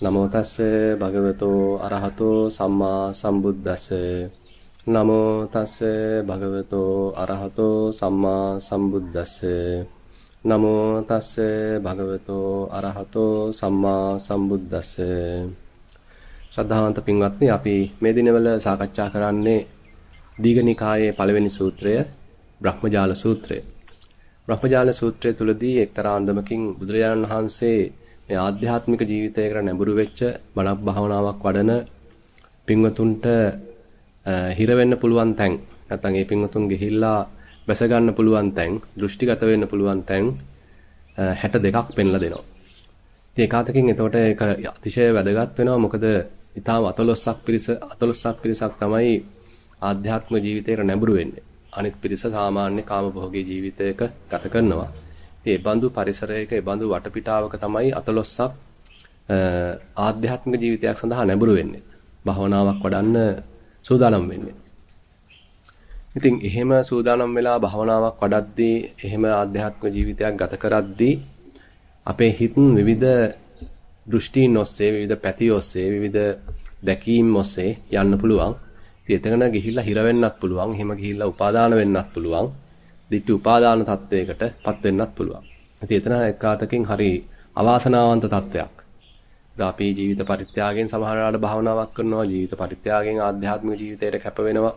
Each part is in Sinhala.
නමෝ තස්ස භගවතෝ අරහතෝ සම්මා සම්බුද්දස්ස. නමෝ තස්ස භගවතෝ අරහතෝ සම්මා සම්බුද්දස්ස. නමෝ තස්ස භගවතෝ අරහතෝ සම්මා සම්බුද්දස්ස. ශ්‍රද්ධාවන්ත පින්වත්නි අපි මේ දිනවල සාකච්ඡා කරන්නේ දීඝනිකායේ පළවෙනි සූත්‍රය බ්‍රහ්මජාල සූත්‍රය. බ්‍රහ්මජාල සූත්‍රය තුලදී එක්තරා අන්දමකින් බුදුරජාණන් වහන්සේ මේ ආධ්‍යාත්මික ජීවිතයකට නැඹුරු වෙච්ච බණක් භාවනාවක් වඩන පින්වතුන්ට හිර වෙන්න පුළුවන් තැන් නැත්නම් ඒ පින්වතුන් ගිහිල්ලා වැස ගන්න පුළුවන් තැන් දෘෂ්ටිගත වෙන්න පුළුවන් තැන් 62ක් පෙන්ලා දෙනවා. ඉතින් ඒකාතකින් එතකොට ඒක අතිශය වැදගත් වෙනවා මොකද ඊටාම අතලොස්සක් පිරිස අතලොස්සක් පිරිසක් තමයි ආධ්‍යාත්මික ජීවිතයකට නැඹුරු වෙන්නේ. අනිත් පිරිස සාමාන්‍ය කාමභෝගී ජීවිතයක ගත කරනවා. ඉතින් ඒ බඳු පරිසරයක ඒ බඳු වටපිටාවක තමයි අතලොස්සක් ආධ්‍යාත්මික ජීවිතයක් සඳහා නැඹුරු වෙන්නේ. භවනාවක් වඩන්න සූදානම් වෙන්නේ. ඉතින් එහෙම සූදානම් වෙලා භවනාවක් වඩද්දී එහෙම ආධ්‍යාත්මික ජීවිතයක් ගත කරද්දී අපේ හිත විවිධ දෘෂ්ටීන් ඔස්සේ විවිධ පැති ඔස්සේ විවිධ දැකීම් ඔස්සේ යන්න පුළුවන්. ඉතින් එතන ගිහිල්ලා හිර වෙන්නත් පුළුවන්. එහෙම ගිහිල්ලා උපාදාන වෙන්නත් පුළුවන්. Ditthi උපාදාන තත්වයකටපත් වෙන්නත් පුළුවන්. ඉතින් එතන එකාතකින් හරි අවාසනාවන්ත තත්වයක්. දැන් අපි ජීවිත පරිත්‍යාගයෙන් සමහරවිට භාවනාවක් කරනවා ජීවිත පරිත්‍යාගයෙන් ආධ්‍යාත්මික ජීවිතයට කැප වෙනවා.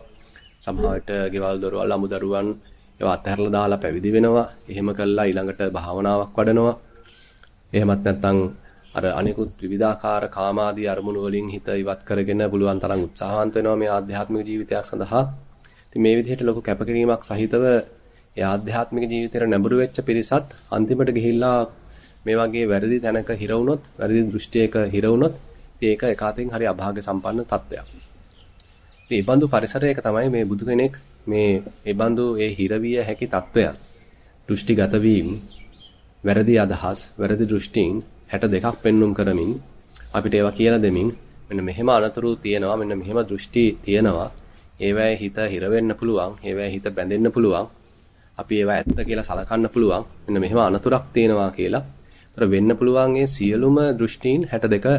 සමහරවිට ගෙවල් දොරවල් අමුදරුවන් ඒවා අත්හැරලා දාලා පැවිදි වෙනවා. එහෙම කළා ඊළඟට භාවනාවක් වඩනවා. එහෙමත් නැත්නම් අර අනිකුත් විවිධාකාර කාමාදී අරමුණු වලින් හිත ඉවත් කරගෙන පුළුවන් තරම් උත්සාහවන්ත වෙනවා මේ ආධ්‍යාත්මික ජීවිතයක් සඳහා. ඉතින් මේ විදිහට ලොකු කැපකිරීමක් සහිතව ඒ ආධ්‍යාත්මික ජීවිතේට නැඹුරු වෙච්ච පිරිසත් අන්තිමට ගිහිල්ලා මේ වගේ වැරදි තැනක හිර වුණොත්, වැරදි දෘෂ්ටියක හිර වුණොත් ඒක එකාතෙන් හරි අභාග්‍ය සම්පන්න තත්ත්වයක්. ඉතින් මේ බඳු පරිසරයක තමයි මේ බුදු කෙනෙක් මේ මේ බඳු ඒ හිරවිය හැකි තත්ත්වයන් දෘෂ්ටිගත වීම, වැරදි අදහස්, වැරදි දෘෂ්ටීන් 62ක් පෙන්눔 කරමින් අපිට ඒවා කියලා දෙමින් මෙන්න මෙහෙම අනතුරු තියෙනවා මෙන්න මෙහෙම දෘෂ්ටි තියෙනවා. ඒවැය හිත හිර වෙන්න පුළුවන් ඒවැය හිත බැඳෙන්න පුළුවන්. අපි ඒවා ඇත්ත කියලා සලකන්න පුළුවන් මෙන්න මෙහෙම අනතුරක් තියෙනවා කියලා. ඒතර වෙන්න පුළුවන් ඒ සියලුම දෘෂ්ටීන් 62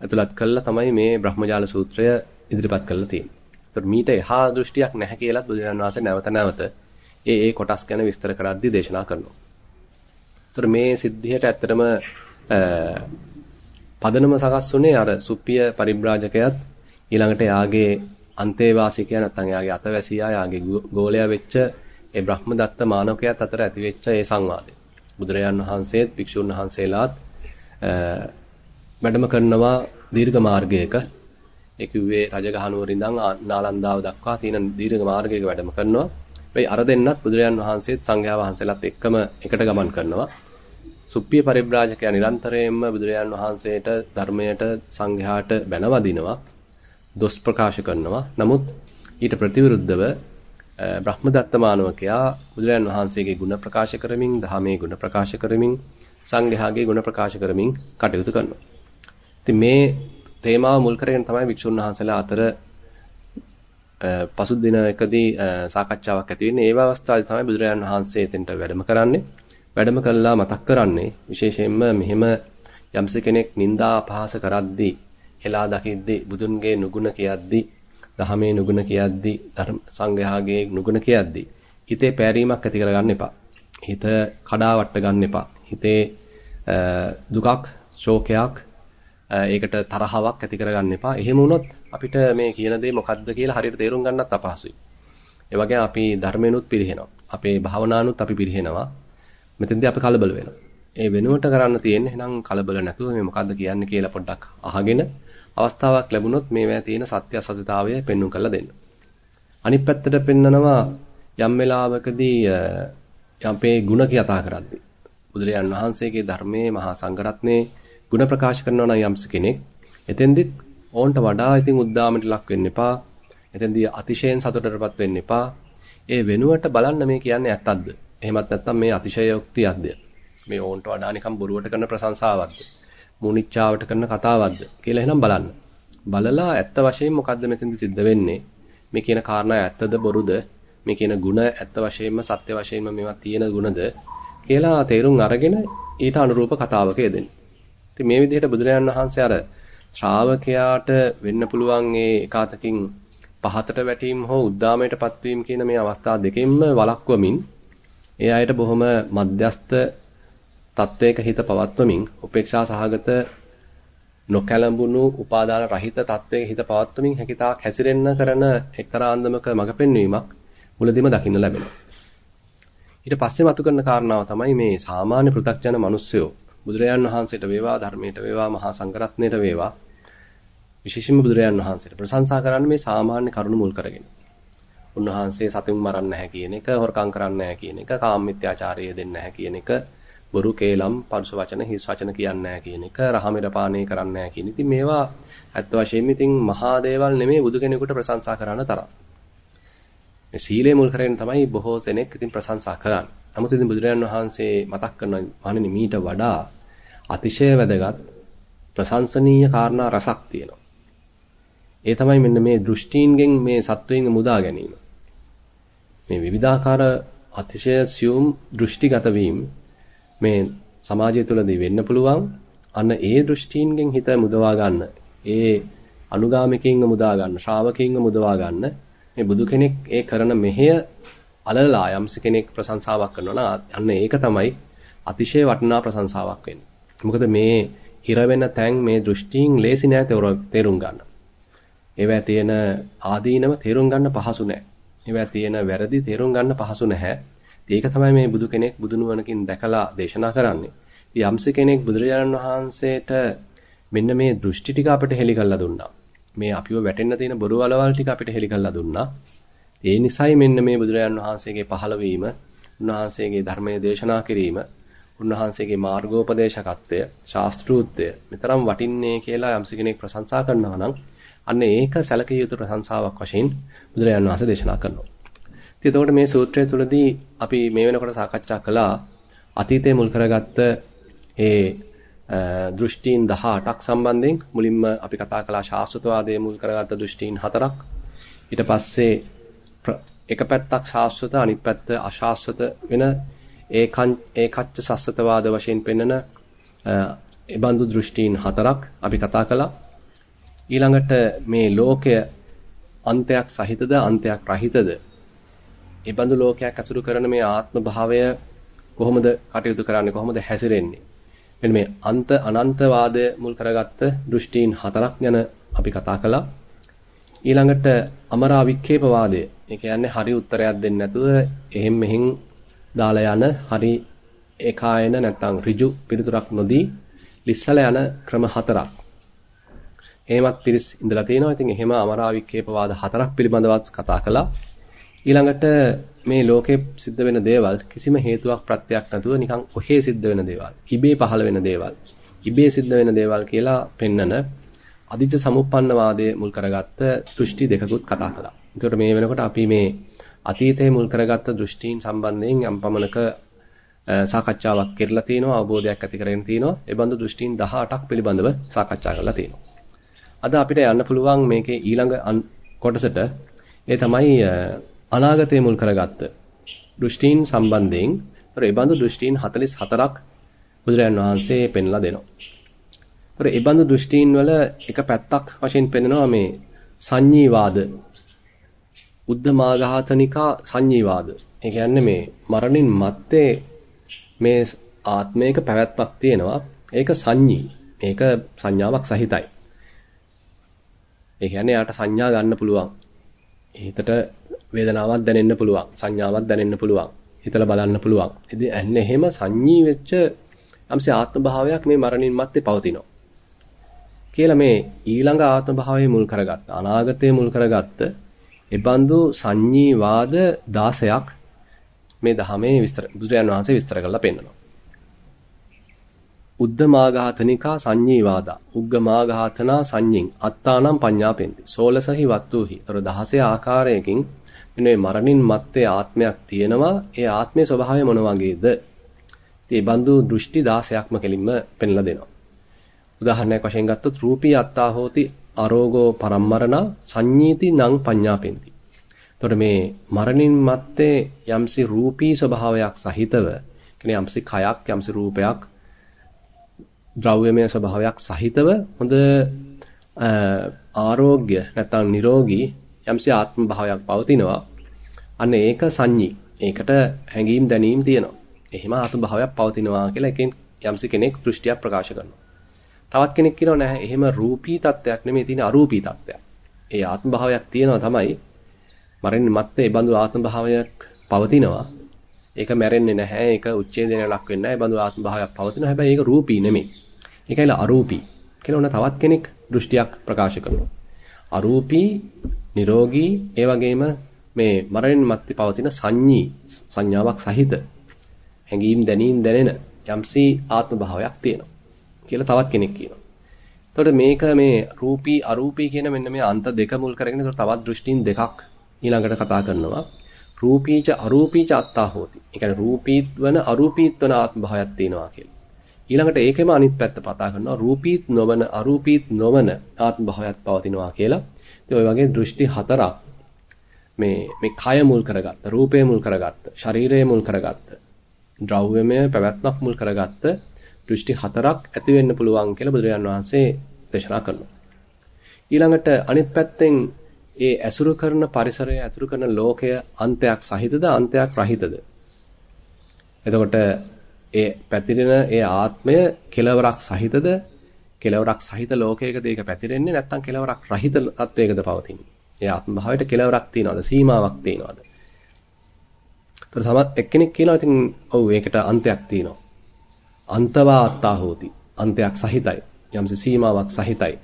ඇතුළත් කළා තමයි මේ බ්‍රහ්මජාල සූත්‍රය ඉදිරිපත් කරලා තියෙන්නේ. ඒතර මීට එහා දෘෂ්ටියක් නැහැ කියලාත් බුදුරජාණන් වහන්සේ නැවත නැවත ඒ ඒ කොටස් ගැන විස්තර කරද්දී දේශනා කරනවා. ඒතර මේ සිද්ධියට ඇත්තටම පදනම සකස් වුණේ අර සුප්පිය පරිබ්‍රාජකයාත් ඊළඟට යාගේ අන්තේවාසිකයා නැත්නම් යාගේ අතවැසියා යාගේ ගෝලයා වෙච්ච ඒ බ්‍රහ්මදත්ත මානවකයාත් අතර ඇතිවෙච්ච ඒ සංවාදය. බුදුරජාන් වහන්සේත් භික්ෂුන් වහන්සේලාත් වැඩම කරනවා දීර්ඝ මාර්ගයක ඒ කිව්වේ රජගහනුවර ඉඳන් නාලන්දාව දක්වා තියෙන දීර්ඝ මාර්ගයක වැඩම කරනවා. මේ අර දෙන්නත් බුදුරජාන් වහන්සේත් සංඝයා වහන්සේලාත් එක්කම එකට ගමන් කරනවා. සුප්පිය පරිබ්‍රාජකයා නිරන්තරයෙන්ම බුදුරජාන් වහන්සේට ධර්මයට සංඝයාට බැනවදිනවා. දොස් ප්‍රකාශ කරනවා. නමුත් ඊට ප්‍රතිවිරුද්ධව බ්‍රහ්මදත්ත මානවකයා බුදුරජාන් වහන්සේගේ ගුණ ප්‍රකාශ කරමින්, ධර්මයේ ගුණ ප්‍රකාශ කරමින්, සංඝයාගේ ගුණ ප්‍රකාශ කරමින් කටයුතු කරනවා. ඉතින් මේ තේමාව මුල් කරගෙන තමයි වික්ෂුන් වහන්සේලා අතර පසු දිනකදී සාකච්ඡාවක් ඇති වෙන්නේ. ඒ අවස්ථාවේ තමයි බුදුරජාන් වහන්සේ එතෙන්ට වැඩම කරන්නේ. වැඩම කළා මතක් කරන්නේ විශේෂයෙන්ම මෙහෙම යම්ස කෙනෙක් නිന്ദා අපහාස කරද්දී, හෙලා දකිද්දී, බුදුන්ගේ නුගුණ කියද්දී දහමේ නුගුණ කියද්දි ධර්ම සංඝයාගේ නුගුණ කියද්දි හිතේ පෑරීමක් ඇති කරගන්න එපා. හිත කඩා වට ගන්න එපා. හිතේ දුකක්, ශෝකයක්, ඒකට තරහාවක් ඇති කරගන්න එපා. එහෙම වුණොත් අපිට මේ කියන දේ මොකද්ද කියලා හරියට තේරුම් ගන්නත් අපහසුයි. ඒ වගේ අපි ධර්මෙනුත් පිරිහෙනවා. අපේ භාවනානුත් අපි පිරිහෙනවා. මෙතෙන්දී අපි කලබල වෙනවා. ඒ වෙනුවට කරන්න තියෙන්නේ එහෙනම් කලබල නැතුව මේ මොකද්ද කියන්නේ කියලා පොඩ්ඩක් අහගෙන අවස්ථාවක් ලැබුණොත් මේවැය තියෙන සත්‍ය අසත්‍යතාවය පෙන්වු කරලා දෙන්න. අනිත් පැත්තට පෙන්නනවා යම් වෙලාවකදී අපේ ಗುಣ කතා කරද්දී බුදුරජාන් වහන්සේගේ ධර්මයේ මහා සංඝරත්නයේ ಗುಣ ප්‍රකාශ කරනවා නම් යම්ස කෙනෙක් එතෙන්දිත් ඕන්ට වඩා ඉතින් උද්දාමයට ලක් වෙන්න එපා. එතෙන්දී අතිශයින් සතුටටපත් වෙන්න එපා. ඒ වෙනුවට බලන්න මේ කියන්නේ ඇත්තක්ද? එහෙමත් නැත්නම් මේ අතිශයෝක්තියක්ද? මේ ඕන්ට වඩා නිකන් බොරුවට කරන ප්‍රශංසාවක්ද? මුනිච්චාවට කරන කතාවක්ද කියලා එහෙනම් බලන්න. බලලා ඇත්ත වශයෙන් මොකද්ද මෙතෙන්ද සිද්ධ වෙන්නේ? මේ කියන කාරණා ඇත්තද බොරුද? මේ කියන ಗುಣ ඇත්ත වශයෙන්ම සත්‍ය වශයෙන්ම මේවා තියෙන ಗುಣද කියලා තේරුම් අරගෙන ඊට අනුරූප කතාවක යෙදෙන්න. ඉතින් මේ විදිහට බුදුරජාණන් වහන්සේ අර ශ්‍රාවකයාට වෙන්න පුළුවන් ඒ එකාතකින් පහතට වැටීම හෝ උද්දාමයට පත්වීම කියන මේ අවස්ථා දෙකෙන්ම වළක්වමින් ඒ අයට බොහොම මධ්‍යස්ත තත්වයක හිත පවත්වමින් උපේක්ෂා සහගත නොකැලඹුණු උපාදාන රහිත තත්වයක හිත පවත්වමින් හැකිතාක් හැසිරෙන්න කරන එක්තරා අන්දමක මඟ පෙන්වීමක් මුලදීම දකින්න ලැබෙනවා. ඊට පස්සේ මතු කරන කාරණාව තමයි මේ සාමාන්‍ය පෘථග්ජන මිනිස්සයෝ බුදුරජාන් වහන්සේට වේවා ධර්මයට වේවා මහා සංඝරත්නයට වේවා විශේෂයෙන්ම බුදුරජාන් වහන්සේට ප්‍රශංසා කරන්නේ මේ සාමාන්‍ය කරුණු මුල් කරගෙන. උන්වහන්සේ සතුන් මරන්නේ නැහැ කියන එක, හොරකම් කරන්නේ නැහැ කියන එක, කාමමිත්‍යාචාරය දෙන්නේ නැහැ කියන එක, බොරු කේලම් පරුස වචන හිස් වචන කියන්නේ නැහැ කියන එක, රහමෙර පානය කරන්නේ නැහැ කියන. ඉතින් මේවා ඇත්ත වශයෙන්ම ඉතින් මහා දේවල් නෙමෙයි බුදු කෙනෙකුට ප්‍රශංසා කරන්න තරම්. මේ සීලය මුල් කරගෙන තමයි බොහෝ දෙනෙක් ඉතින් ප්‍රශංසා කරන්නේ. නමුත් ඉතින් බුදුරජාණන් වහන්සේ මතක් කරන මහණෙනි මීට වඩා අතිශය වැදගත් ප්‍රශංසනීය කාරණා රසක් තියෙනවා. ඒ තමයි මෙන්න මේ දෘෂ්ටීන්ගෙන් මේ සත්වයින් මුදා ගැනීම. මේ විවිධාකාර අතිශය සියුම් දෘෂ්ටිගත වීම මේ සමාජය තුළදී වෙන්න පුළුවන්. අන්න ඒ දෘෂ්ටීන්ගෙන් හිත මුදවා ගන්න. ඒ අනුගාමිකින්ව මුදා ගන්න, ශ්‍රාවකින්ව මුදවා ගන්න. මේ බුදු කෙනෙක් ඒ කරන මෙහෙය අලලා යම්ස කෙනෙක් ප්‍රශංසාවක් කරනවා නම් අන්න ඒක තමයි අතිශය වටිනා ප්‍රශංසාවක් වෙන්නේ. මොකද මේ හිර වෙන තැන් මේ දෘෂ්ටීන් ලේසි නෑ තේරුම් ගන්න. ඒවැ තියෙන ආදීනව තේරුම් ගන්න පහසු නෑ. ඒවැ තියෙන වැරදි තේරුම් ගන්න පහසු නැහැ. ඒක තමයි මේ බුදු කෙනෙක් බුදු නුවණකින් දැකලා දේශනා කරන්නේ. ඉතින් යම්ස කෙනෙක් බුදුරජාණන් වහන්සේට මෙන්න මේ දෘෂ්ටි ටික අපිට හෙළි කරලා දුන්නා. මේ අපිව වැටෙන්න තියෙන බොරු වලවල් ටික අපිට හෙළි කරලා දුන්නා. ඒ නිසයි මෙන්න මේ බුදුරජාණන් වහන්සේගේ පහළවීම, උන්වහන්සේගේ ධර්මයේ දේශනා කිරීම, උන්වහන්සේගේ මාර්ගෝපදේශකත්වය, ශාස්ත්‍රූත්වය මෙතරම් වටින්නේ කියලා යම්ස කෙනෙක් ප්‍රශංසා කරනවා නම් අන්න ඒක සැලකිය යුතු ප්‍රශංසාවක් වශයෙන් බුදුරජාණන් වහන්සේ දේශනා කරනවා. ඉතින් එතකොට මේ සූත්‍රය තුළදී අපි මේ වෙනකොට සාකච්ඡා කළා අතීතයේ මුල් කරගත්ත ඒ දෘෂ්ටීන් 18ක් සම්බන්ධයෙන් මුලින්ම අපි කතා කළා ශාස්ත්‍රවාදයේ මුල් කරගත්ත දෘෂ්ටීන් හතරක්. ඊට පස්සේ එක පැත්තක් ශාස්ත්‍රත අනිත් පැත්ත අශාස්ත්‍රත වෙන ඒකං ඒකච්ච සස්සතවාද වශයෙන් පෙන්වන ඒබඳු දෘෂ්ටීන් හතරක් අපි කතා කළා. ඊළඟට මේ ලෝකය අන්තයක් සහිතද අන්තයක් රහිතද? ඒබඳු ලෝකයක් අසුරු කරන මේ ආත්ම භාවය කොහොමද කටයුතු කරන්නේ කොහොමද හැසිරෙන්නේ? මෙන්න මේ අන්ත අනන්තවාදය මුල් කරගත්ත දෘෂ්ටීන් හතරක් ගැන අපි කතා කළා. ඊළඟට අමරා වික්ෂේපවාදය. ඒ කියන්නේ හරි උත්තරයක් දෙන්නේ නැතුව එහෙම් මෙහෙන් දාලා යන හරි ඒකායන නැත්නම් ඍජු පිළිතුරක් නොදී ලිස්සල යන ක්‍රම හතරක්. එහෙමත් පිරිස් ඉඳලා තියෙනවා. ඉතින් එහෙම අමරා වික්ෂේපවාද හතරක් පිළිබඳවත් කතා කළා. ඊළඟට මේ ලෝකේ සිද්ධ වෙන දේවල් කිසිම හේතුවක් ප්‍රත්‍යක් නැතුව නිකන් ඔහේ සිද්ධ වෙන දේවල්, ඉබේ පහළ වෙන දේවල්, ඉබේ සිද්ධ වෙන දේවල් කියලා පෙන්නන අදිච්ච සමුප්පන්න වාදයේ මුල් කරගත්ත දෘෂ්ටි දෙකකුත් කතා කළා. එතකොට මේ වෙනකොට අපි මේ අතීතයේ මුල් කරගත්ත දෘෂ්ටීන් සම්බන්ධයෙන් යම් පමණක සාකච්ඡාවක් කරලා තිනවා අවබෝධයක් ඇති කරගෙන තිනවා. ඒ බඳු දෘෂ්ටීන් 18ක් පිළිබඳව සාකච්ඡා කරලා තිනවා. අද අපිට යන්න පුළුවන් මේකේ ඊළඟ කොටසට. ඒ තමයි අනාගතය මුල් කරගත්ත දෘෂ්ටීන් සම්බන්ධයෙන් ඒතර ඒ බඳු දෘෂ්ටීන් 44ක් බුදුරජාන් වහන්සේ පෙන්ලා දෙනවා. ඒතර ඒ බඳු දෘෂ්ටීන් වල එක පැත්තක් වශයෙන් පෙන්වනවා මේ සංඤීවාද උද්දමාඝාතනිකා සංඤීවාද. ඒ කියන්නේ මේ මරණින් මත්තේ මේ ආත්මයක පැවැත්මක් තියෙනවා. ඒක සංඤී. මේක සංඥාවක් සහිතයි. ඒ කියන්නේ යාට සංඥා ගන්න පුළුවන්. හිතට වේදනාවක් දැනෙන්න පුළුවන්. සංඥාවක් දැනෙන්න පුළුවන්. හිතලා බලන්න පුළුවන්. ඉතින් අන්න එහෙම සංඤී වෙච්ච යම්සේ ආත්ම භාවයක් මේ මරණින් මත්තේ පවතිනවා. කියලා මේ ඊළඟ ආත්ම භාවය මුල් කරගත්ත අනාගතය මුල් කරගත්ත එබඳු සංඤීවාද 16ක් මේ ධහමේ විස්තර බුදුරජාණන් වහන්සේ විස්තර කරලා පෙන්නනවා. උද්දමාඝාතනිකා සංඤීවාදා උග්ගමාඝාතනා සංඤින් අත්තානම් පඤ්ඤාපෙන්ති. සෝලසහි වත්තුහි. අර 16 ආකාරයකින් මේ මරණින් මත්තේ ආත්මයක් තියෙනවා. ඒ ආත්මයේ ස්වභාවය මොන වගේද? ඉතින් මේ බඳු දෘෂ්ටි 16ක්ම කෙලින්ම පෙන්ලා දෙනවා. උදාහරණයක් වශයෙන් ගත්තොත් රූපී අත්තා හෝති අරෝගෝ පරම්මරණ සංඤීති නං පඤ්ඤාපෙන්ති. එතකොට මේ මරණින් මත්තේ යම්සි රූපී ස්වභාවයක් සහිතව කියන්නේ යම්සි කයක් යම්සි රූපයක් ද්‍රව්‍යමය ස්වභාවයක් සහිතව හොඳ ආරෝග්‍ය නැත්නම් නිරෝගී යම්සි ආත්ම භාවයක් පවතිනවා. අන්න ඒක සංඤී. ඒකට හැඟීම් දැනීම් තියෙනවා. එහෙම ආත්ම භාවයක් පවතිනවා කියලා එකෙන් යම්සි කෙනෙක් දෘෂ්ටියක් ප්‍රකාශ කරනවා. තවත් කෙනෙක් කියනවා නැහැ එහෙම රූපී තත්ත්වයක් නෙමෙයි තියෙන අරූපී තත්ත්වයක්. ඒ ආත්ම භාවයක් තියෙනවා තමයි මරෙන්නේ මත්තේ ඒ බඳු ආත්ම භාවයක් පවතිනවා. ඒක මැරෙන්නේ නැහැ. ඒක උච්ඡේදනය ලක් වෙන්නේ නැහැ. ඒ බඳු ආත්ම භාවයක් පවතිනවා. හැබැයි ඒක රූපී නෙමෙයි. ඒකයිලා අරූපී. කියලා උන තවත් කෙනෙක් දෘෂ්ටියක් ප්‍රකාශ කරනවා. අරූපී, නිරෝගී, ඒ වගේම මේ මරණින් මත්තේ පවතින සංඤී සංඥාවක් සහිත හැඟීම් දැනීම් දැනෙන යම්සි ආත්ම භාවයක් තියෙනවා. කියලා තවත් කෙනෙක් කියනවා. එතකොට මේක මේ රූපී අරූපී කියන මෙන්න මේ අන්ත දෙක මුල් කරගෙන තවත් දෘෂ්ටීන් දෙකක් ඊළඟට කතා කරනවා. රූපීච අරූපීච අත්තා හෝති. ඒ කියන්නේ රූපීත් වන අරූපීත් වන ආත්ම භාවයක් තියෙනවා කියලා. ඊළඟට ඒකෙම අනිත් පැත්ත කතා කරනවා රූපීත් නොවන අරූපීත් නොවන ආත්ම භාවයක් පවතිනවා කියලා. ඉතින් ওই වගේ දෘෂ්ටි හතරක් මේ මේ කය මුල් කරගත්ත, රූපය මුල් කරගත්ත, ශරීරය මුල් කරගත්ත, ද්‍රව්‍යමය පැවැත්මක් මුල් කරගත්ත දෘෂ්ටි හතරක් ඇති වෙන්න පුළුවන් කියලා බුදුරජාන් වහන්සේ දේශනා කරනවා. ඊළඟට අනිත් පැත්තෙන් ඒ ඇසුරු කරන පරිසරය ඇසුරු කරන ලෝකය අන්තයක් සහිතද අන්තයක් රහිතද? එතකොට ඒ පැතිරෙන ඒ ආත්මය කෙලවරක් සහිතද කෙලවරක් සහිත ලෝකයකද ඒක පැතිරෙන්නේ නැත්නම් කෙලවරක් රහිත තත්වයකද පවතින්නේ? ඒ ආත්ම භාවයට කෙලවරක් තියනවද? සීමාවක් තියනවද? ඒතර සමත් එක්කෙනෙක් කියනවා ඉතින් ඔව් ඒකට අන්තයක් තියෙනවා. අන්තවාත්තා හෝති. අන්තයක් සහිතයි. යම්සි සීමාවක් සහිතයි.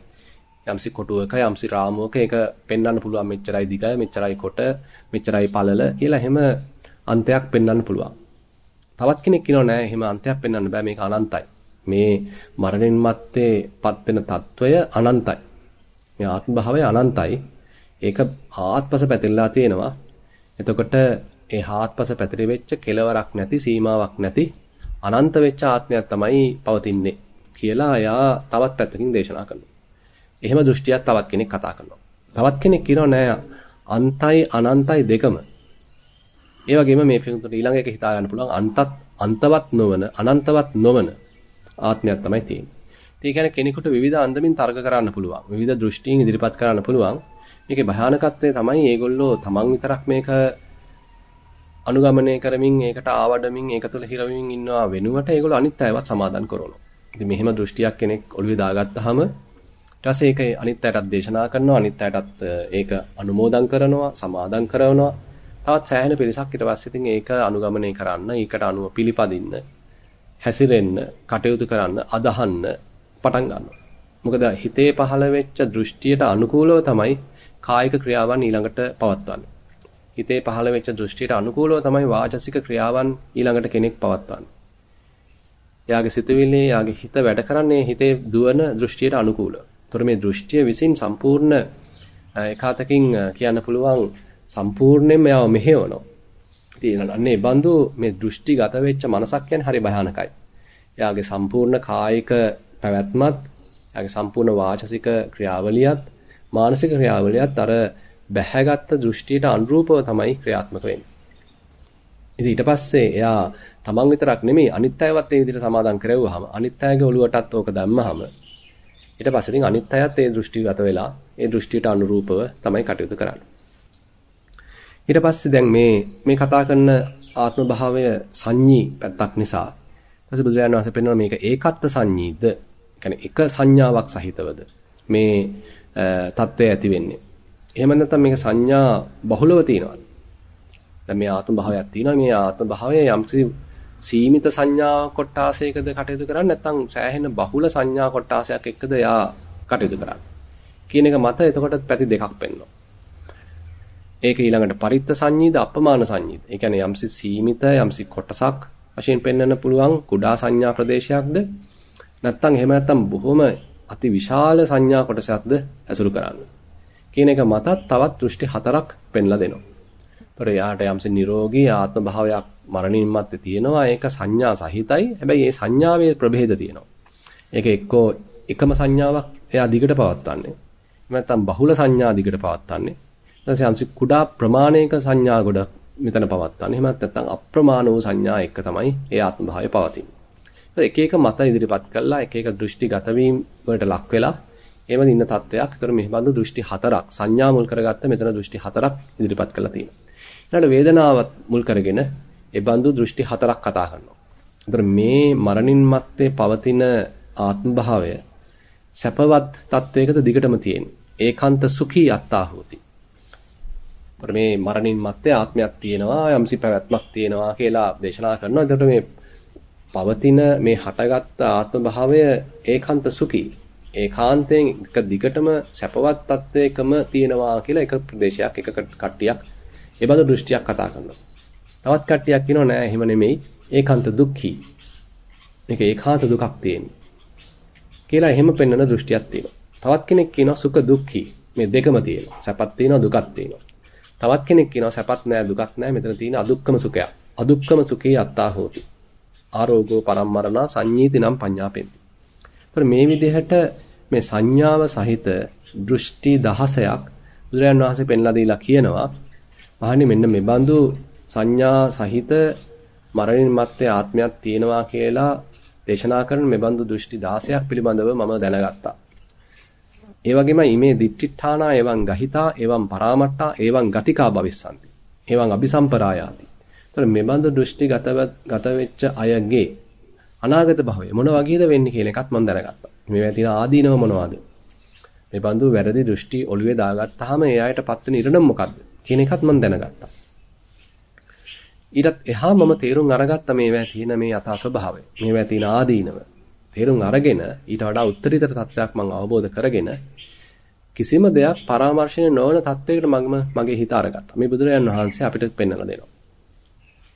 යම්සි කොටුවක යම්සි රාමුවක ඒක පෙන්වන්න පුළුවන් මෙච්චරයි දිගයි මෙච්චරයි කොට මෙච්චරයි පළල කියලා එහෙම අන්තයක් පෙන්වන්න පුළුවන්. තවත් කෙනෙක් කියනවා නෑ එහෙම අන්තයක් පෙන්වන්න බෑ මේක අනන්තයි. මේ මරණයන් මත්තේ පත් වෙන తত্ত্বය අනන්තයි. මේ ආත්ම භාවය අනන්තයි. ඒක ආත්පස පැතිරලා තියෙනවා. එතකොට ඒ ආත්පස පැතිරි වෙච්ච කෙලවරක් නැති සීමාවක් නැති අනන්ත වෙච්ච ආත්මයක් තමයි පවතින්නේ කියලා එයා තවත් පැත්තකින් දේශනා කරනවා. එහෙම දෘෂ්ටියක් තවත් කෙනෙක් කතා කරනවා. තවත් කෙනෙක් කියනවා නෑ අන්තයි අනන්තයි දෙකම. ඒ වගේම මේ පිටුතුට ඊළඟ එක හිතා ගන්න පුළුවන් අන්තත් අන්තවත් නොවන අනන්තවත් නොවන ආත්මයක් තමයි තියෙන්නේ. ඒ කියන්නේ කෙනෙකුට විවිධ අන්දමින් තර්ක කරන්න පුළුවන්. විවිධ දෘෂ්ටීන් ඉදිරිපත් කරන්න පුළුවන්. මේකේ භයානකත්වය තමයි මේගොල්ලෝ තමන් විතරක් මේක අනුගමනය කරමින් ඒකට ආවඩමින් ඒක තුළ හිරවමින් ඉන්නවා වෙනුවට ඒගොල්ලෝ අනිත් අයවත් සමාදන් කරනවා. ඉතින් මෙහෙම දෘෂ්ටියක් කෙනෙක් ඔළුවේ දාගත්තාම ඊට පස්සේ ඒක අනිත් අයටත් දේශනා කරනවා අනිත් අයටත් ඒක අනුමෝදන් කරනවා සමාදන් කරනවා තවත් සෑහෙන පිරිසක් ඊට පස්සේ ඉතින් ඒක අනුගමනය කරන්න ඒකට අනුව පිළිපදින්න හැසිරෙන්න කටයුතු කරන්න අදහන්න පටන් ගන්නවා. මොකද හිතේ පහළ වෙච්ච දෘෂ්ටියට අනුකූලව තමයි කායික ක්‍රියාවන් ඊළඟට පවත්වන්නේ. හිතේ පහළ වෙච්ච දෘෂ්ටියට අනුකූලව තමයි වාචසික ක්‍රියාවන් ඊළඟට කෙනෙක් පවත්වන්නේ. එයාගේ සිතුවිලි එයාගේ හිත වැඩ කරන්නේ හිතේ දුවන දෘෂ්ටියට අනුකූලව. ඒතර මේ දෘෂ්ටිය විසින් සම්පූර්ණ එකාතකින් කියන්න පුළුවන් සම්පූර්ණයෙන්ම යව මෙහෙවනවා. ඉතින් අන්නේ බඳු මේ දෘෂ්ටිගත වෙච්ච මනසක් කියන්නේ හරි භයානකයි. එයාගේ සම්පූර්ණ කායික පැවැත්මත්, එයාගේ සම්පූර්ණ වාචසික ක්‍රියාවලියත්, මානසික ක්‍රියාවලියත් අර බැහැගත් දෘෂ්ටියට අනුරූපව තමයි ක්‍රියාත්මක වෙන්නේ. ඉතින් ඊට පස්සේ එයා තමන් විතරක් නෙමෙයි අනිත් අයවත් ඒ විදිහට සමාදම් කරවුවාම අනිත් අයගේ ඔළුවටත් ඕක දැම්මහම ඊට පස්සේ ඉතින් අනිත් අයත් ඒ දෘෂ්ටිගත වෙලා ඒ දෘෂ්ටියට අනුරූපව තමයි කටයුතු කරන්නේ. ඊට පස්සේ දැන් මේ මේ කතා කරන ආත්ම භාවය සංඤී පැත්තක් නිසා ඊපස්සේ බුදුරජාණන් වහන්සේ පෙන්වන මේක ඒකත්ත සංඤීද? කියන්නේ එක සංඥාවක් සහිතවද මේ தත්වය ඇති වෙන්නේ. එහෙම නැත්නම් මේක සංඥා බහුලව තියෙනවද? දැන් මේ ආත්ම භාවයක් තියෙනවා මේ ආත්ම භාවය යම්කිසි සීමිත සංඥා කොටාසයකද කටයුතු කරන්නේ නැත්නම් සෑහෙන බහුල සංඥා කොටාසයක් එක්කද යා කටයුතු කරන්නේ කියන එක මත එතකොට පැති දෙකක් පෙන්වනවා. ඒක ඊළඟට පරිත්ත සංඤීද අපමාන සංඤීද. ඒ කියන්නේ යම්සි සීමිත යම්සි කොටසක් වශයෙන් පෙන්වන්න පුළුවන් කුඩා සංඥා ප්‍රදේශයක්ද නැත්නම් එහෙම නැත්නම් බොහොම අති විශාල සංඥා කොටසක්ද ඇසුරු කරන්න. කියන එක මතත් තවත් දෘෂ්ටි හතරක් පෙන්ලා දෙනවා. ඒතොර යාට යම්සි නිරෝගී ආත්ම භාවයක් මරණින් මත්තේ තියෙනවා. ඒක සංඥා සහිතයි. හැබැයි මේ සංඥාවේ ප්‍රභේද තියෙනවා. ඒක එක්කෝ එකම සංඥාවක් එයා දිගට පවත්වන්නේ. එහෙම නැත්නම් බහුල සංඥා දිගට පවත්වන්නේ. ඊට යම්සි කුඩා ප්‍රමාණයක සංඥා ගොඩක් මෙතන පවත්වන්නේ. එහෙම නැත්නම් අප්‍රමාණ වූ සංඥා එක්ක තමයි ඒ ආත්ම භාවය පවතින්නේ. එක එක මත ඉදිරිපත් කළා එක එක දෘෂ්ටිගත වීම වලට ලක් වෙලා එහෙම ඉන්න තත්වයක්. ඒතර මේ බඳු දෘෂ්ටි හතරක් සංඥා මුල් කරගත්ත මෙතන දෘෂ්ටි හතරක් ඉදිරිපත් කළා තියෙනවා. ඊළඟට වේදනාවත් මුල් කරගෙන ඒ බඳු දෘෂ්ටි හතරක් කතා කරනවා. ඒතර මේ මරණින් මත්තේ පවතින ආත්ම භාවය සැපවත් තත්වයකද දිගටම තියෙන්නේ. ඒකාන්ත සුඛී අත්තා හෝති. ඒතර මේ මරණින් මත්තේ ආත්මයක් තියෙනවා යම්සි පැවැත්මක් තියෙනවා කියලා දේශනා කරනවා. ඒතර මේ පවතින මේ හටගත් ආත්ම භාවය ඒකාන්ත සුඛී. ඒකාන්තයෙන් එක දිගටම සැපවත් තත්වයකම තියෙනවා කියලා එක ප්‍රදේශයක් එක කට්ටියක් ඒ බඳු දෘෂ්ටියක් කතා කරනවා. තවත් කට්ටියක් කියනවා නෑ එහෙම නෙමෙයි ඒකාන්ත දුක්ඛී. මේක ඒකාන්ත දුකක් තියෙන්නේ. කියලා එහෙම පෙන්වන දෘෂ්ටියක් තියෙනවා. තවත් කෙනෙක් කියනවා සුඛ දුක්ඛී. මේ දෙකම තියෙනවා. සැපත් තියෙනවා දුකත් තියෙනවා. තවත් කෙනෙක් කියනවා සැපත් නෑ දුකත් නෑ මෙතන තියෙන අදුක්කම සුඛයක්. අදුක්කම සුඛී අත්තා හෝති. ආරෝගෝ පරම්මරණා සංඤීති නම් පඤ්ඤාපෙන්ති. ඒතර මේ විදිහට මේ සංඥාව සහිත දෘෂ්ටි දහසයක් බුදුරජාණන් වහන්සේ පෙන්ලා දීලා කියනවා. මහණනි මෙන්න මේ බඳු සංඥා සහිත මරණින් මත්තේ ආත්මයක් තියෙනවා කියලා දේශනා කරන මේ බඳු දෘෂ්ටි 16ක් පිළිබඳව මම දැනගත්තා. ඒ වගේම ීමේ දිට්ඨිඨානා එවං ගහිතා එවං පරාමට්ටා එවං ගතිකා භවිස්සanti. එවං අபிසම්පරායාති. ඒතර මේ බඳු දෘෂ්ටි ගත වෙච්ච අයගේ අනාගත භවය මොන වගේද වෙන්නේ කියන එකත් මම දැනගත්තා. මේවා තියෙන ආදීනව මොනවද? මේ බඳු වැරදි දෘෂ්ටි ඔළුවේ දාගත්තාම ඒ අයට පත්වෙන ඉරණම් මොකද්ද කියන එකත් මම දැනගත්තා. ඊටත් එහා මම තේරුම් අරගත්ත මේවා තියෙන මේ යථා ස්වභාවය. මේවා තියෙන ආදීනව. තේරුම් අරගෙන ඊට වඩා උත්තරීතර තත්වයක් මම අවබෝධ කරගෙන කිසිම දෙයක් පරාමර්ශණය නොවන තත්වයකට මගම මගේ හිත අරගත්තා. මේ බුදුරජාන් වහන්සේ අපිට පෙන්වලා දෙනවා.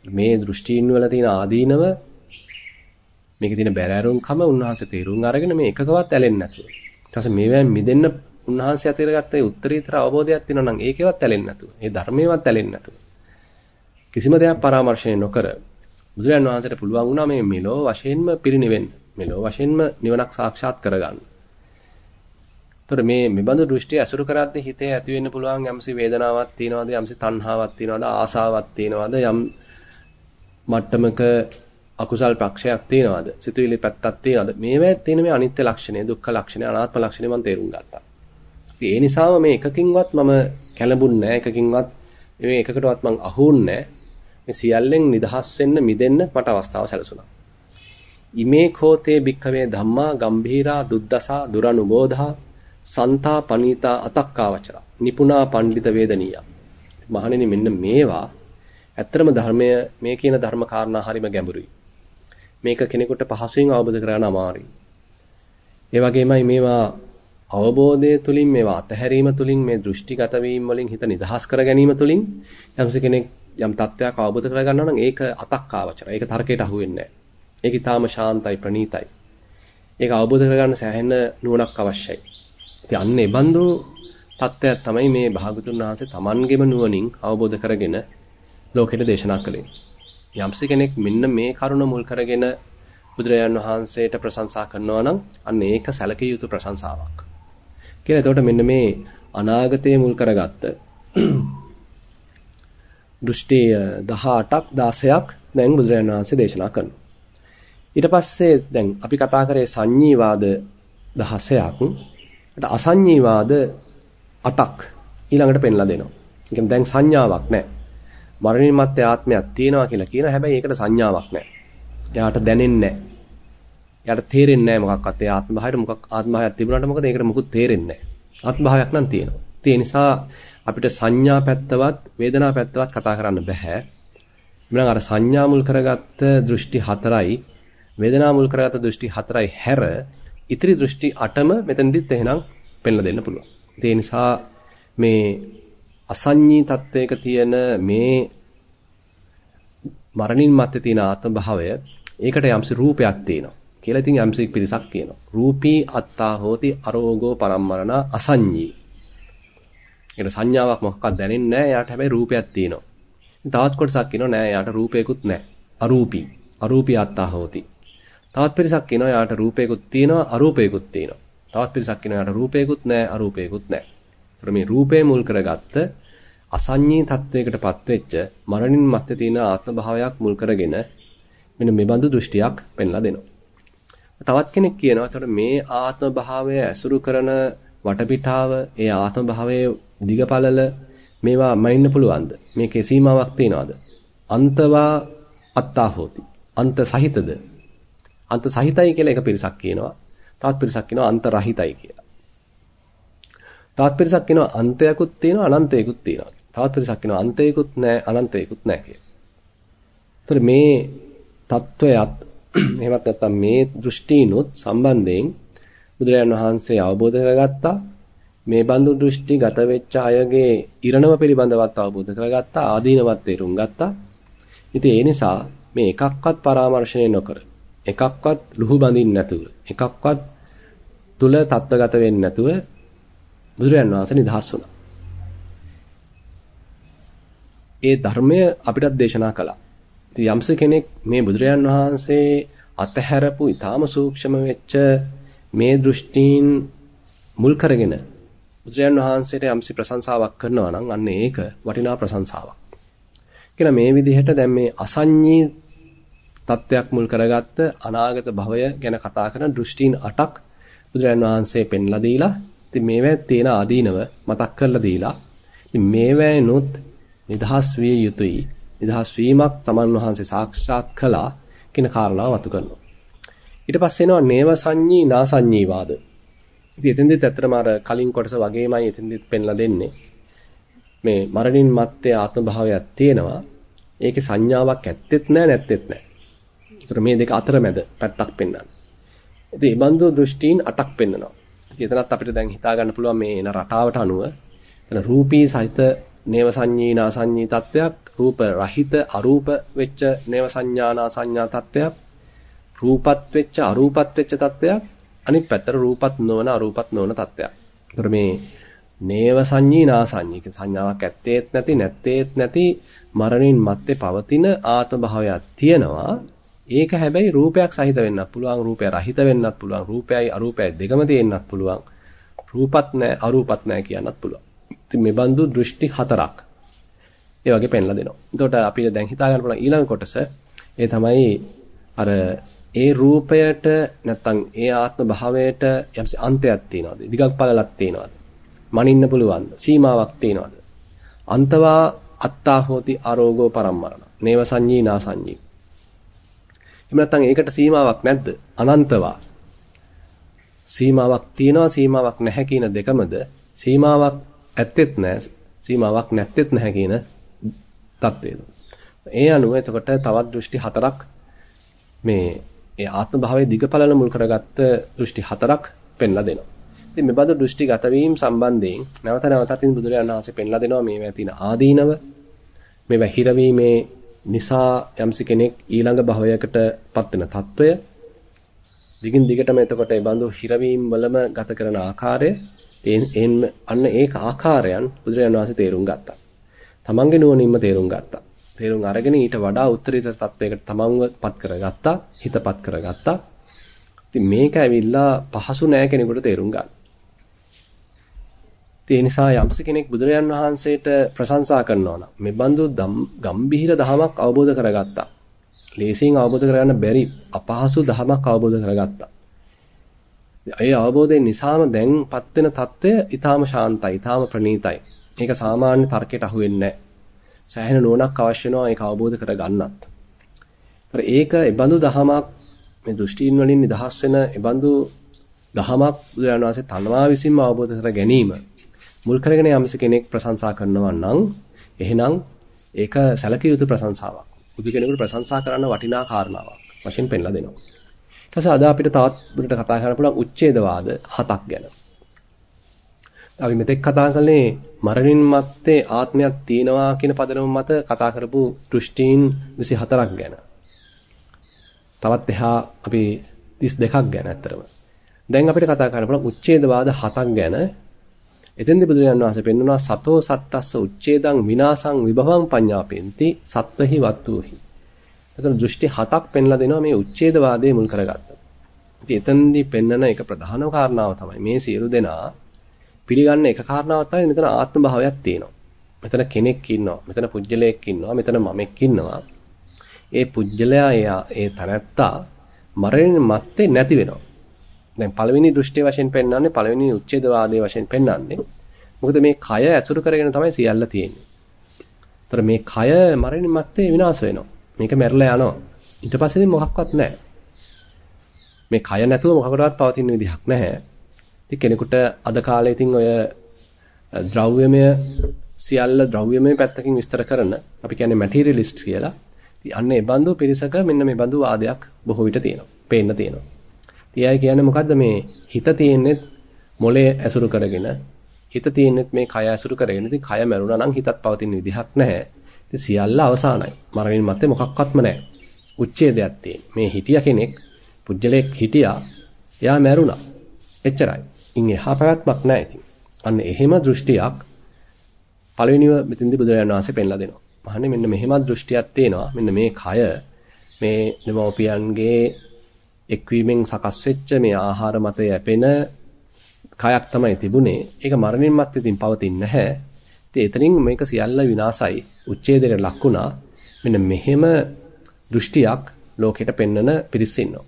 මේ දෘෂ්ටීන් වල තියෙන ආදීනව මේකේ තියෙන බැරෑරුම්කම උන්වහන්සේ තේරුම් අරගෙන මේ එකකවත් ඇලෙන්නේ නැතුව. ඊට පස්සේ මේවෙන් මිදෙන්න උන්වහන්සේ අතේරගත්ත ඒ උත්තරීතර අවබෝධයක් තියෙනවා නම් ඒකේවත් ඇලෙන්නේ නැතුව. ඒ ධර්මේවත් ඇලෙන්නේ නැතුව. කිසිම දෙයක් පරාමර්ශණය නොකර බුදුරජාණන් වහන්සේට පුළුවන් වුණා මේ මෙලෝ වශයෙන්ම පිරිනිවෙන්න. මෙලෝ වශයෙන්ම නිවනක් සාක්ෂාත් කරගන්න. ତොර මේ මෙබඳු දෘෂ්ටි අසුරු කරද්දී හිතේ ඇති වෙන්න පුළුවන් යම්සි වේදනාවක් තියනවාද යම්සි තණ්හාවක් තියනවාද ආසාවක් තියනවාද යම් මට්ටමක අකුසල් පක්ෂයක් තියනවාද සිතුවිලි පැත්තක් තියනවාද මේවැ තියෙන මේ අනිත්‍ය ලක්ෂණය දුක්ඛ ලක්ෂණය අනාත්ම ලක්ෂණය මම තේරුම් ගත්තා. ඒ නිසාම මේ එකකින්වත් මම කැළඹුන්නේ නැහැ එකකින්වත් මේ එකකටවත් මං අහුන්නේ මේ සියල්ලෙන් නිදහස් වෙන්න මිදෙන්න මට අවස්ථාව සැලසුණා. ඉමේ කෝතේ භික්ඛවේ ධම්මා ගම්භීරා දුද්දසා දුරනුබෝධා සන්තා පනීතා අතක්කාවචර නිපුණා පණ්ඩිත වේදනීය. මහණෙනි මෙන්න මේවා ඇත්තරම ධර්මය මේ කියන ධර්ම කාරණා හරිම ගැඹුරුයි. මේක කෙනෙකුට පහසුවෙන් අවබෝධ කරගන්න අමාරුයි. ඒ වගේමයි මේවා අවබෝධය තුලින් මේවා අතහැරීම තුලින් මේ දෘෂ්ටිගත වීම වලින් හිත නිදහස් කර ගැනීම තුලින් යම්ස කෙනෙක් යම් තත්ත්වයක් අවබෝධ කර ගන්නවා නම් ඒක අතක්කාවචර. ඒක තර්කයට අහු වෙන්නේ නැහැ. ඒක ඊටාම ශාන්තයි ප්‍රණීතයි. ඒක අවබෝධ කරගන්න සෑහෙන නුවණක් අවශ්‍යයි. ඉතින් අන්න ඒ බඳු තත්ත්වයක් තමයි මේ භාගතුන් වහන්සේ Tamanගෙම නුවණින් අවබෝධ කරගෙන ලෝකෙට දේශනා කළේ. යම්ස කෙනෙක් මෙන්න මේ කරුණ මුල් කරගෙන බුදුරජාන් වහන්සේට ප්‍රශංසා කරනවා නම් අන්න ඒක සැලකිය යුතු ප්‍රශංසාවක්. කියලා. එතකොට මෙන්න මේ අනාගතයේ මුල් කරගත්ත දෘෂ්ටි 18ක් 16ක් දැන් බුදුරජාණන් වහන්සේ දේශනා කරනවා. ඊට පස්සේ දැන් අපි කතා කරේ සංඤීවාද 16ක්. ඊට අසංඤීවාද 8ක් ඊළඟට පෙන්ලා දෙනවා. ඒ කියන්නේ දැන් සංඥාවක් නැහැ. මරණින් මත්තේ ආත්මයක් තියෙනවා කියලා කියන හැබැයි ඒකට සංඥාවක් නැහැ. එයාට දැනෙන්නේ නැහැ. එයාට තේරෙන්නේ නැහැ මොකක්වත්. ඒ ආත්ම භාවයට මොකක් ආත්ම භාවයක් තිබුණාට මොකද ඒකට මොකුත් තේරෙන්නේ නැහැ. ආත්ම භාවයක් නම් තියෙනවා. ඒ නිසා අපිට සංඥා පැත්තවත් වේදනා පැත්තවත් කතා කරන්න බෑ. එමුනම් අර සංඥා මුල් කරගත්ත දෘෂ්ටි හතරයි වේදනා මුල් කරගත්ත දෘෂ්ටි හතරයි හැර ඉතිරි දෘෂ්ටි 8ම මෙතනදිත් එහෙනම් පෙන්ලා දෙන්න පුළුවන්. ඒ නිසා මේ අසඤ්ඤී තත්වයක තියෙන මේ මරණින් මත්තේ තියෙන ආත්ම භාවය ඒකට යම්සි රූපයක් තියෙනවා. කියලා ඉතින් යම්සි පිරිසක් කියනවා. රූපී අත්තා හෝති අරෝගෝ පරම්මරණ අසඤ්ඤී. ඒකට සංඥාවක් මොකක්වත් දැනෙන්නේ නැහැ. එයාට හැබැයි රූපයක් තියෙනවා. තවත් කොටසක් කියනවා නෑ එයාට රූපයකුත් නැහැ. අරූපී. අරූපී අත්තා හෝති. තවත් පිරිසක් කියනවා එයාට රූපයකුත් තියෙනවා අරූපයකුත් තියෙනවා. තවත් පිරිසක් කියනවා එයාට රූපයකුත් නැහැ අරූපයකුත් නැහැ. ඒතර මේ රූපේ මුල් කරගත්ත අසඤ්ඤී තත්වයකටපත් වෙච්ච මරණින් මත්තේ තියෙන ආත්ම භාවයක් මුල් කරගෙන මෙන්න මේ බඳු දෘෂ්ටියක් පෙන්ලා දෙනවා. තවත් කෙනෙක් කියනවා එතකොට මේ ආත්ම භාවය ඇසුරු කරන වටපිටාව ඒ ආත්ම භාවයේ දිගපළල මේවා මනින්න පුළුවන්ද? මේකේ සීමාවක් තියනවාද? අන්තවා අත්තා හෝති. අන්ත සහිතද? අන්ත සහිතයි කියලා එක පිරිසක් කියනවා. තවත් පිරිසක් කියනවා අන්ත රහිතයි කියලා. තවත් පිරිසක් කියනවා අන්තයකුත් තියෙනවා අනන්තයකුත් තියෙනවා. තවත් පිරිසක් කියනවා අන්තයකුත් නැහැ අනන්තයකුත් නැහැ කියලා. ඒතර මේ தত্ত্বයත් එහෙමත් නැත්නම් මේ දෘෂ්ටීනොත් සම්බන්ධයෙන් බුදුරජාන් වහන්සේ අවබෝධ කරගත්තා මේ බඳු දෘෂ්ටි ගත වෙච්ච අයගේ ඉරණම පිළිබඳවත් අවබෝධ කරගත්තා ආදීනවත් තේරුම් ගත්තා ඉතින් ඒ නිසා මේ එකක්වත් පරාමර්ශණය නොකර එකක්වත් ලුහු බඳින්න නැතුව එකක්වත් තුල தත්වගත වෙන්නේ නැතුව බුදුරජාණන් වහන්සේ නිදහස් වුණා. ඒ ධර්මය අපිටත් දේශනා කළා. ඉතින් යම්ස කෙනෙක් මේ බුදුරජාණන් වහන්සේ අතහැරපු ඊටාම සූක්ෂම වෙච්ච මේ දෘෂ්ටීන් මුල් කරගෙන බුදුරජාණන් වහන්සේට යම්සි ප්‍රශංසාවක් කරනවා නම් අන්න ඒක වටිනා ප්‍රශංසාවක්. කියලා මේ විදිහට දැන් මේ අසඤ්ඤී තත්වයක් මුල් කරගත්ත අනාගත භවය ගැන කතා කරන දෘෂ්ටීන් 8ක් බුදුරජාණන් වහන්සේ පෙන්ලා දීලා ඉතින් මේවැ තියෙන ආදීනව මතක් කරලා දීලා ඉතින් මේවැනුත් නිදහස් විය යුතුයි. නිදහස් වීමක් තමන් වහන්සේ සාක්ෂාත් කළා කියන කාරණාව වතු කරනවා. ඊට පස්සේ එනවා නේව සංඤී නාසඤ්ඤී වාද. ඉතින් එතෙන්දෙත් ඇත්තටම අර කලින් කොටස වගේමයි එතෙන්දෙත් පෙන්ලා දෙන්නේ. මේ මරණින් මත්තේ ආත්ම භාවයක් තියෙනවා. ඒකේ සංඥාවක් ඇත්තෙත් නැහැ නැත්තෙත් නැහැ ඒතර මේ දෙක අතරමැද පැත්තක් පෙන්වන්න. ඉතින් මේ බඳු දෘෂ්ටීන් අටක් පෙන්වනවා. ඉතින් එතනත් අපිට දැන් හිතා ගන්න පුළුවන් මේ එන රටාවට අනුව එතන රූපී සහිත නේව සංඤීනා සංඤී තත්වයක්, රූප රහිත අරූප වෙච්ච නේව සංඥානා සංඥා තත්වයක්, රූපත් වෙච්ච අරූපත් වෙච්ච තත්වයක්, අනිත් පැත්තට රූපත් නොවන අරූපත් නොවන තත්වයක්. ඒතර මේ නේව සංඤීනා සංඤී කියන සංඥාවක් ඇත්තේත් නැති නැත්තේත් නැති මරණින් මත්තේ පවතින ආත්ම භාවයක් තියෙනවා ඒක හැබැයි රූපයක් සහිත වෙන්නත් පුළුවන් රූපය රහිත වෙන්නත් පුළුවන් රූපයයි අරූපයයි දෙකම තියෙන්නත් පුළුවන්. රූපත් නැහැ අරූපත් නැහැ කියන්නත් පුළුවන්. ඉතින් මේ බඳු දෘෂ්ටි හතරක් ඒ වගේ පෙන්ලා දෙනවා. එතකොට අපිට දැන් හිතා ගන්න පුළුවන් ඊළඟ කොටස. ඒ තමයි අර ඒ රූපයට නැත්තම් ඒ ආත්ම භාවයට යම්සි අන්තයක් තියනවාද? දිගක් පළලක් තියනවාද? මනින්න පුළුවන්ද? සීමාවක් තියනවාද? අන්තවා අත්තා හෝති ආරෝගෝ පරම්මරණ. නේව සංඤී නා සංඤී එහෙම නැත්නම් ඒකට සීමාවක් නැද්ද? අනන්තවා. සීමාවක් තියනවා සීමාවක් නැහැ කියන දෙකමද සීමාවක් ඇත්තෙත් නැහැ සීමාවක් නැත්තෙත් නැහැ කියන தත්වේද. ඒ අනුව එතකොට තවත් දෘෂ්ටි හතරක් මේ ඒ ආත්ම භාවයේ දිගපළල මුල් කරගත්ත දෘෂ්ටි හතරක් පෙන්ලා දෙනවා. ඉතින් මේ බඳු දෘෂ්ටිගත වීම සම්බන්ධයෙන් නැවත නැවතත් බුදුරජාණන් වහන්සේ පෙන්ලා දෙනවා මේවා තියෙන ආදීනව මේවා හිරවීමේ නිසා යම්සි කෙනෙක් ඊළඟ භවයකට පත් වෙන తত্ত্বය දිගින් දිගටම එතකොට ඒ බඳු හිරවීම් වලම ගත කරන ආකාරය එන් අන්න ඒක ආකාරයන් බුදුරජාණන් වහන්සේ තේරුම් ගත්තා. තමන්ගේ නුවණින්ම තේරුම් ගත්තා. තේරුම් අරගෙන ඊට වඩා උත්තරීතර තත්වයකට තමන්ව පත් කරගත්තා, හිතපත් කරගත්තා. ඉතින් මේක ඇවිල්ලා පහසු නෑ කෙනෙකුට තේරුම් ගන්න. ඒ නිසා යම්ස කෙනෙක් බුදුරජාන් වහන්සේට ප්‍රශංසා කරනවා නම් මේ බඳු ගම්බිහිර දහමක් අවබෝධ කරගත්තා. ලේසියෙන් අවබෝධ කරගන්න බැරි අපහසු දහමක් අවබෝධ කරගත්තා. ඒ අවබෝධය නිසාම දැන්පත් වෙන తত্ত্বය ඊටාම ශාන්තයි, ඊටාම ප්‍රණීතයි. මේක සාමාන්‍ය තර්කයට අහු වෙන්නේ සෑහෙන නුවණක් අවශ්‍ය වෙනවා ඒක අවබෝධ කරගන්නත්. ඒතර ඒක ඒ බඳු දහමක් මේ දෘෂ්ටීන් වලින් නිදහස් වෙන ඒ බඳු දහමක් බුදුරජාණන් වහන්සේ තනවා විසින්ම අවබෝධ කර ගැනීම මුල් කරගෙන යම්ස කෙනෙක් ප්‍රශංසා කරනවා නම් එහෙනම් ඒක සැලකිය යුතු ප්‍රශංසාවක්. බුදු කෙනෙකුට ප්‍රශංසා කරන්න වටිනා කාරණාවක් වශයෙන් පෙන්ලා දෙනවා. ඊට පස්සේ අද අපිට තවත් දුරට කතා කරන්න පුළුවන් උච්ඡේදවාද හතක් ගැන. අපි මෙතෙක් කතා කළේ මරණින් මත්තේ ආත්මයක් තියෙනවා කියන පදනම මත කතා කරපු දෘෂ්ටීන් 24ක් ගැන. තවත් එහා අපි 32ක් ගැන අත්‍තරම. දැන් අපිට කතා කරන්න පුළුවන් උච්ඡේදවාද හතක් ගැන එතෙන්දී බුදුරජාණන් වහන්සේ පෙන්වනවා සතෝ සත්තස්ස උච්ඡේදං විනාසං විභවං පඤ්ඤාපෙන්ති සත්වහි වත්තුහි. එතන දෘෂ්ටි හතක් පෙන්ලා දෙනවා මේ උච්ඡේදවාදයේ මුල් කරගත්තා. ඉතින් එතෙන්දී පෙන්වන එක ප්‍රධාන කාරණාව තමයි මේ සියලු දෙනා පිළිගන්න එක කාරණාවක් තමයි මෙතන ආත්ම භාවයක් තියෙනවා. මෙතන කෙනෙක් ඉන්නවා. මෙතන පුජ්‍යලයක් ඉන්නවා. මෙතන මමෙක් ඉන්නවා. ඒ පුජ්‍යලයා ඒ තනත්තා මරණින් මත්තේ නැති වෙනවා. දැන් පළවෙනි දෘෂ්ටි වශයෙන් පෙන්වන්නේ පළවෙනි උච්ඡේදවාදයේ වශයෙන් පෙන්වන්නේ. මොකද මේ කය ඇසුරු කරගෙන තමයි සියල්ල තියෙන්නේ. ඒතර මේ කය මරණින් මත්තේ විනාශ වෙනවා. මේක මැරලා යනවා. ඊට පස්සේ මොකක්වත් නැහැ. මේ කය නැතුව මොකකටවත් පවතින විදිහක් නැහැ. ඉතින් කෙනෙකුට අද කාලේ ඉතින් ඔය ද්‍රව්‍යමය සියල්ල ද්‍රව්‍යමය පැත්තකින් විස්තර කරන අපි කියන්නේ මැටීරියලිස්ට් කියලා. ඉතින් අන්න ඒ බඳු පිරිසක මෙන්න මේ බඳු වාදයක් බොහෝ විට තියෙනවා. පේන්න තියෙනවා. ඉතින් අය කියන්නේ මොකද්ද මේ හිත තියෙන්නේ මොලේ ඇසුරු කරගෙන හිත තියෙන්නේ මේ කය ඇසුරු කරගෙන. ඉතින් කය මැරුණා නම් හිතත් පවතින විදිහක් නැහැ. ඉතින් සියල්ල අවසానයි. මරණින් මත්තේ මොකක්වත්ම නැහැ. උච්ඡේදයක් තියෙන. මේ හිටිය කෙනෙක් පුජ්‍යලයක් හිටියා. එයා මැරුණා. එච්චරයි. ඉන් එහා පැවැත්මක් නැහැ ඉතින්. අන්න එහෙම දෘෂ්ටියක් පළවෙනිව මෙතෙන්දී බුදුරජාණන් වහන්සේ පෙන්ලා දෙනවා. මහන්නේ මෙන්න මෙහෙම දෘෂ්ටියක් තියෙනවා. මෙන්න මේ කය මේ දෙමෝපියන්ගේ එක්වීමෙන් සකස් වෙච්ච මේ ආහාර මත යැපෙන කයක් තමයි තිබුණේ. ඒක මරණින් මත් ඉතින් පවතින්නේ නැහැ. ඉතින් එතනින් මේක සියල්ල විනාසයි. උච්ඡේදයට ලක් වුණා. මෙන්න මෙහෙම දෘෂ්ටියක් ලෝකෙට පෙන්වන පිරිස ඉන්නවා.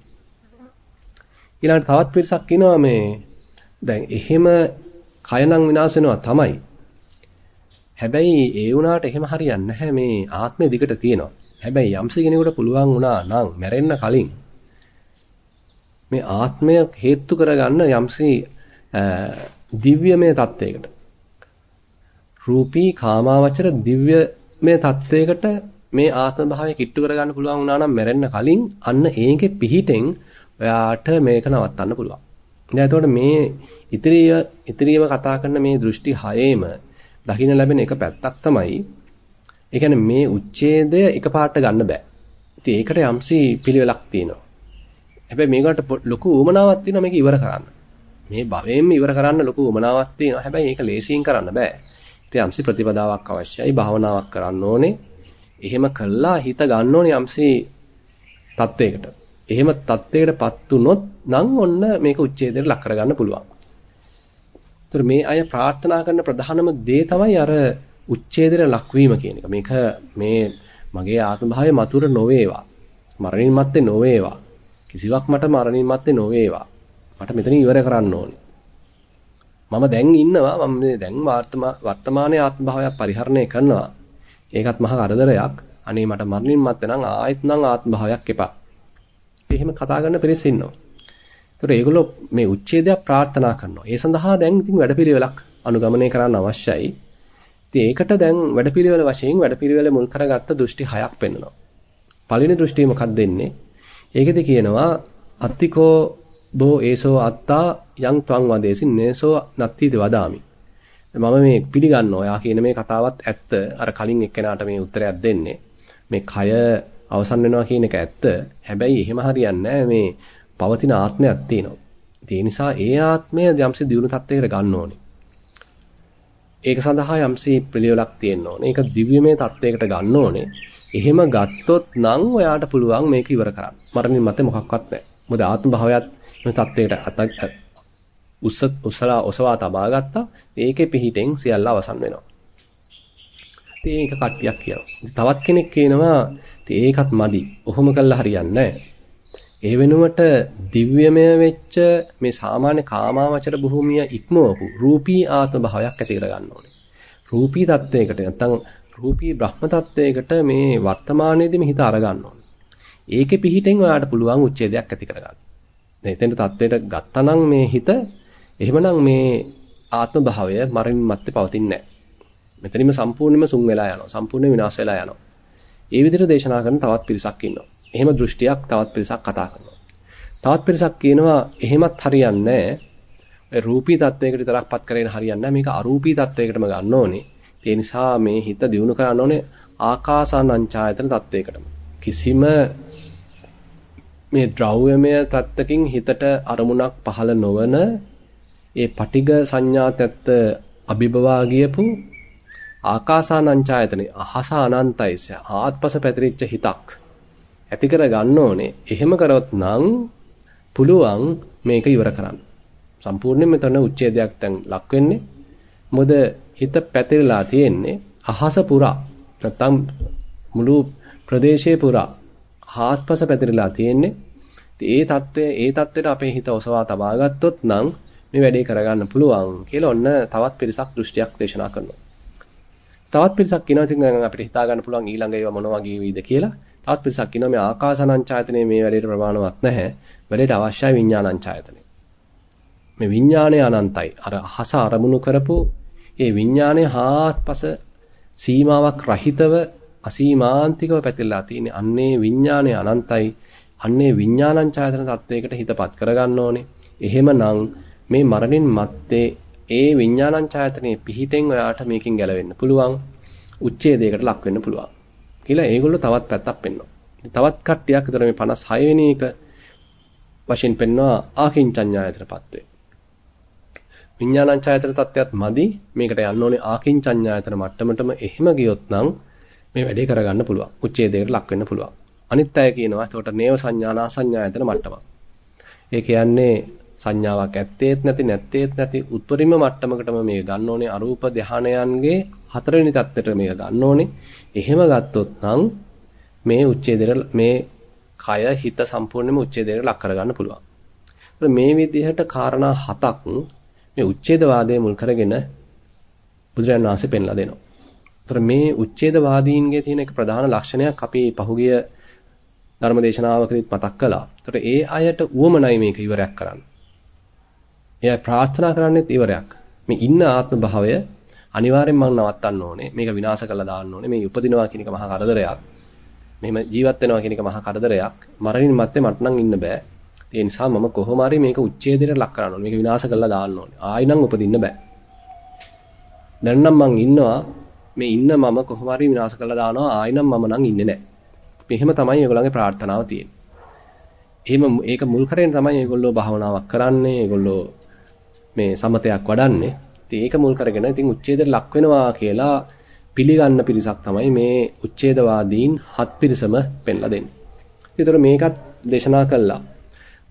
ඊළඟට තවත් පිරිසක් ඉනවා මේ දැන් එහෙම කය නම් විනාශ වෙනවා තමයි. හැබැයි ඒ වුණාට එහෙම හරියන්නේ නැහැ මේ ආත්මය දිගට තියෙනවා. හැබැයි යම්ස කෙනෙකුට පුළුවන් වුණා නම් මැරෙන්න කලින් මේ ආත්මය හේතු කරගන්න යම්සි දිව්‍යමය තත්වයකට රූපී කාමාවචර දිව්‍යමය තත්වයකට මේ ආත්ම භාවය කිට්ටු කරගන්න පුළුවන් වුණා නම් මැරෙන්න කලින් අන්න ඒකේ පිහිටෙන් ඔයාට මේක නවත්තන්න පුළුවන්. දැන් එතකොට මේ ඉතිරිය ඉතිරියම කතා කරන මේ දෘෂ්ටි හයේම දකින්න ලැබෙන එක පැත්තක් තමයි ඒ කියන්නේ මේ උච්ඡේදය එකපාරට ගන්න බෑ. ඉතින් ඒකට යම්සි පිළිවෙලක් තියෙනවා. හැබැයි මේකට ලොකු උවමනාවක් තියෙනවා මේක ඉවර කරන්න. මේ භවයෙන්ම ඉවර කරන්න ලොකු උවමනාවක් තියෙනවා. හැබැයි ඒක ලේසියෙන් කරන්න බෑ. ඉතින් යම්සි ප්‍රතිපදාවක් අවශ්‍යයි. භාවනාවක් කරන්න ඕනේ. එහෙම කළා හිත ගන්න ඕනේ යම්සි தත්වයකට. එහෙම தත්වයකටපත් උනොත් නම් ඔන්න මේක උච්ඡේදයට ලක් කරගන්න පුළුවන්. ඒතර මේ අය ප්‍රාර්ථනා කරන ප්‍රධානම දේ තමයි අර උච්ඡේදයට ලක්වීම කියන එක. මේක මේ මගේ ආත්ම භාවය මතුර නොවේවා. මරණින් මත්තේ නොවේවා. කිසිවක් මට මරණින් මත්තේ නොවේවා. මට මෙතන ඉවර කරන්න ඕනේ. මම දැන් ඉන්නවා මම දැන් වර්තමානයේ ආත්ම භාවයක් පරිහරණය කරනවා. ඒකත් මහා කරදරයක්. අනේ මට මරණින් මත්තේ නම් ආයෙත් නම් ආත්ම භාවයක් එපා. එහෙම කතා කරන පිරිස ඉන්නවා. ඒතර ඒගොල්ලෝ මේ උච්ඡේදයක් ප්‍රාර්ථනා කරනවා. ඒ සඳහා දැන් ඉතින් වැඩපිළිවෙලක් අනුගමනය කරන්න අවශ්‍යයි. ඉතින් ඒකට දැන් වැඩපිළිවෙල වශයෙන් වැඩපිළිවෙල මුල් කරගත්ත දෘෂ්ටි හයක් පෙන්වනවා. පළවෙනි දෘෂ්ටිය මොකක්ද දෙන්නේ? ඒකෙදි කියනවා අත්තිකෝ බෝ ඒසෝ අත්තා යං ත්වං වදේසි නේසෝ නත්තිති වදාමි. මම මේ පිළිගන්නවා. ඔයා කියන මේ කතාවත් ඇත්ත. අර කලින් එක්කෙනාට මේ උත්තරයක් දෙන්නේ. මේ කය අවසන් වෙනවා කියන එක ඇත්ත. හැබැයි එහෙම හරියන්නේ මේ පවතින ආත්මයක් තියෙනවා. ඒ නිසා ඒ ආත්මය යම්සි දියුණු තත්ත්වයකට ගන්න ඕනේ. ඒක සඳහා යම්සි පිළිවෙලක් තියෙන්න ඕනේ. ඒක දිව්‍යමය තත්ත්වයකට ගන්න ඕනේ. එහෙම ගත්තොත් නම් ඔයාට පුළුවන් මේක ඉවර කරන්න. මරණින් මත්තේ මොකක්වත් නැහැ. මොකද ආත්ම භාවයත් මේ තත්ත්වයකට උස්ස උසලා ඔසවා තබා ගත්තා. ඒකේ පිහිටෙන් සියල්ල අවසන් වෙනවා. ඉතින් ඒක කට්ටියක් කියනවා. තවත් කෙනෙක් කියනවා ඒකත් මදි. ඔහොම කළා හරියන්නේ ඒ වෙනුවට දිව්‍යමය වෙච්ච මේ සාමාන්‍ය කාමාවචර භූමිය ඉක්මවපු රූපී ආත්ම භාවයක් ඇති කර ගන්න ඕනේ. රූපී தත්වයකට නැත්නම් රූපී බ්‍රහ්ම தත්වයකට මේ වර්තමානයේදීම හිත අරගන්න ඕනේ. ඒකේ පිහිටෙන් ඔයාලට පුළුවන් උච්ඡේදයක් ඇති කරගන්න. දැන් එතෙන්ට தත්වයට ගත්තනම් මේ හිත එහෙමනම් මේ ආත්ම භාවය මරින් මත්තේ පවතින්නේ නැහැ. මෙතනින්ම සම්පූර්ණයෙන්ම සුන් වෙලා යනවා. සම්පූර්ණයෙන් විනාශ වෙලා යනවා. ඒ විදිහට දේශනා කරන තවත් පිරිසක් ඉන්නවා. එහෙම දෘෂ්ටියක් තවත් පිරිසක් කතා කරනවා. තවත් පිරිසක් කියනවා එහෙමත් හරියන්නේ නැහැ. රූපී තත්වයකට විතරක්පත් කරගෙන හරියන්නේ මේක අරූපී තත්වයකටම ගන්න ඕනේ. ඒ නිසා මේ හිත දියුණු කරන්න ඕනේ ආකාසානංචායතන තත්වයකටම. කිසිම මේ ද්‍රව්‍යමය තත්ත්වකින් හිතට අරමුණක් පහළ නොවන ඒ පටිග සංඥාත් ඇත්ත අභිබවා ගියපු ආකාසානංචායතනේ අහස අනන්තයිස ආත්පස පැතිරිච්ච හිතක් ඇති කර ගන්න ඕනේ. එහෙම කරොත් නම් පුළුවන් මේක ඉවර කරන්න. සම්පූර්ණයෙන් මෙතන උච්ඡේදයක් දැන් ලක් වෙන්නේ. මොකද හිත පැතිරලා තියෙන්නේ අහස පුරා. නැත්තම් මුළු ප්‍රදේශයේ පුරා ආත්පස පැතිරලා තියෙන්නේ. ඒ தත්ත්වය ඒ தත්ත්වයට අපේ හිත ඔසවා තබා ගත්තොත් නම් මේ වැඩේ කරගන්න පුළුවන් කියලා ඔන්න තවත් පිරිසක් දෘෂ්ටියක් දේශනා කරනවා. තවත් පිරිසක් කියනවා ඉතින් අපිට හිතා ගන්න පුළුවන් ඊළඟ ඒවා මොන වගේ වේද කියලා. තවත් පිරිසක් කියනවා මේ ආකාසානංචායතනේ මේ වැඩේට ප්‍රමාණවත් නැහැ. වැඩේට අවශ්‍යයි විඥානංචායතනේ. මේ විඥානය අනන්තයි. අර අහස අරමුණු කරපු ඒ විඥානයේ හාත්පස සීමාවක් රහිතව අසීමාන්තිකව පැතිරලා තියෙන අන්නේ විඥානය අනන්තයි. අන්නේ විඥානංචායතන තත්වයකට හිතපත් කරගන්න ඕනේ. එහෙමනම් මේ මරණින් මත්තේ ඒ විඥානංචායතනයේ පිහිටෙන් ඔයාට මේකෙන් ගැලවෙන්න පුළුවන්. උච්ඡේදයකට ලක් වෙන්න පුළුවන්. කියලා ඒගොල්ලෝ තවත් පැත්තක් පෙන්වනවා. තවත් කට්ටියක් විතර මේ 56 වෙනි එක වශයෙන් පෙන්වනවා ආකින්චඤ්ඤායතනපත් වේ. විඥානංචායතන තත්ත්වයක් මදි මේකට යන්න ඕනේ ආකින්චඤ්ඤායතන මට්ටමටම එහෙම ගියොත් නම් මේ වැඩේ කරගන්න පුළුවන්. උච්ඡේදයකට ලක් වෙන්න පුළුවන්. අනිත් අය කියනවා එතකොට නේව සංඥානා සංඥායතන මට්ටම. ඒ කියන්නේ සංඥාවක් ඇත්තේත් නැති නැත්තේත් නැති උත්පරිම මට්ටමකටම මේ ගන්න ඕනේ අරූප ධානයන්ගේ හතරවෙනි தත්ත්වයට මේක ගන්න ඕනේ. එහෙම ගත්තොත් නම් මේ උච්ඡේදයට මේ කය හිත සම්පූර්ණයෙන්ම උච්ඡේදයට ලක් කරගන්න පුළුවන්. මේ විදිහට කාරණා හතක් මේ උච්ඡේදවාදයේ මුල් කරගෙන බුදුරජාණන් වහන්සේ පෙන්ලා දෙනවා. ඒතර මේ උච්ඡේදවාදීන්ගේ තියෙන එක ප්‍රධාන ලක්ෂණයක් අපි පහුගිය ධර්මදේශනාවකදීත් මතක් කළා. ඒතර ඒ අයට උවමනයි මේක ඉවරයක් කරන්න. එයා ප්‍රාර්ථනා කරන්නේත් ඉවරයක්. මේ ඉන්න ආත්ම භාවය අනිවාර්යෙන් මම නවත්තන්න ඕනේ. මේක විනාශ කරලා දාන්න ඕනේ. මේ උපදිනවා කියන එක මහා කරදරයක්. මෙහෙම ජීවත් වෙනවා කියන එක මහා කරදරයක්. මරණින් මත්තේ මට නම් ඉන්න බෑ. ඒ නිසා මම කොහොම හරි මේක උච්ඡේදයට ලක් කරන්න ඕනේ. මේක විනාශ කරලා දාන්න ඕනේ. ආයි නම් උපදින්න බෑ. දැන් නම් මං ඉන්නවා මේ ඉන්න මම කොහොම හරි විනාශ කරලා දානවා. ආයි නම් මම නම් ඉන්නේ නැහැ. මෙහෙම තමයි ඒගොල්ලන්ගේ ප්‍රාර්ථනාව තියෙන්නේ. එහෙම ඒක මුල් කරගෙන තමයි ඒගොල්ලෝ භාවනාවක් කරන්නේ. ඒගොල්ලෝ මේ සමතයක් වඩන්නේ. ඉතින් ඒක මුල් කරගෙන ඉතින් උච්ඡේදයට ලක් වෙනවා කියලා පිළිගන්න පිරිසක් තමයි මේ උච්ඡේදවාදීන් හත් පිරිසම පෙන්ලා දෙන්නේ. ඒතර මේකත් දේශනා කළා.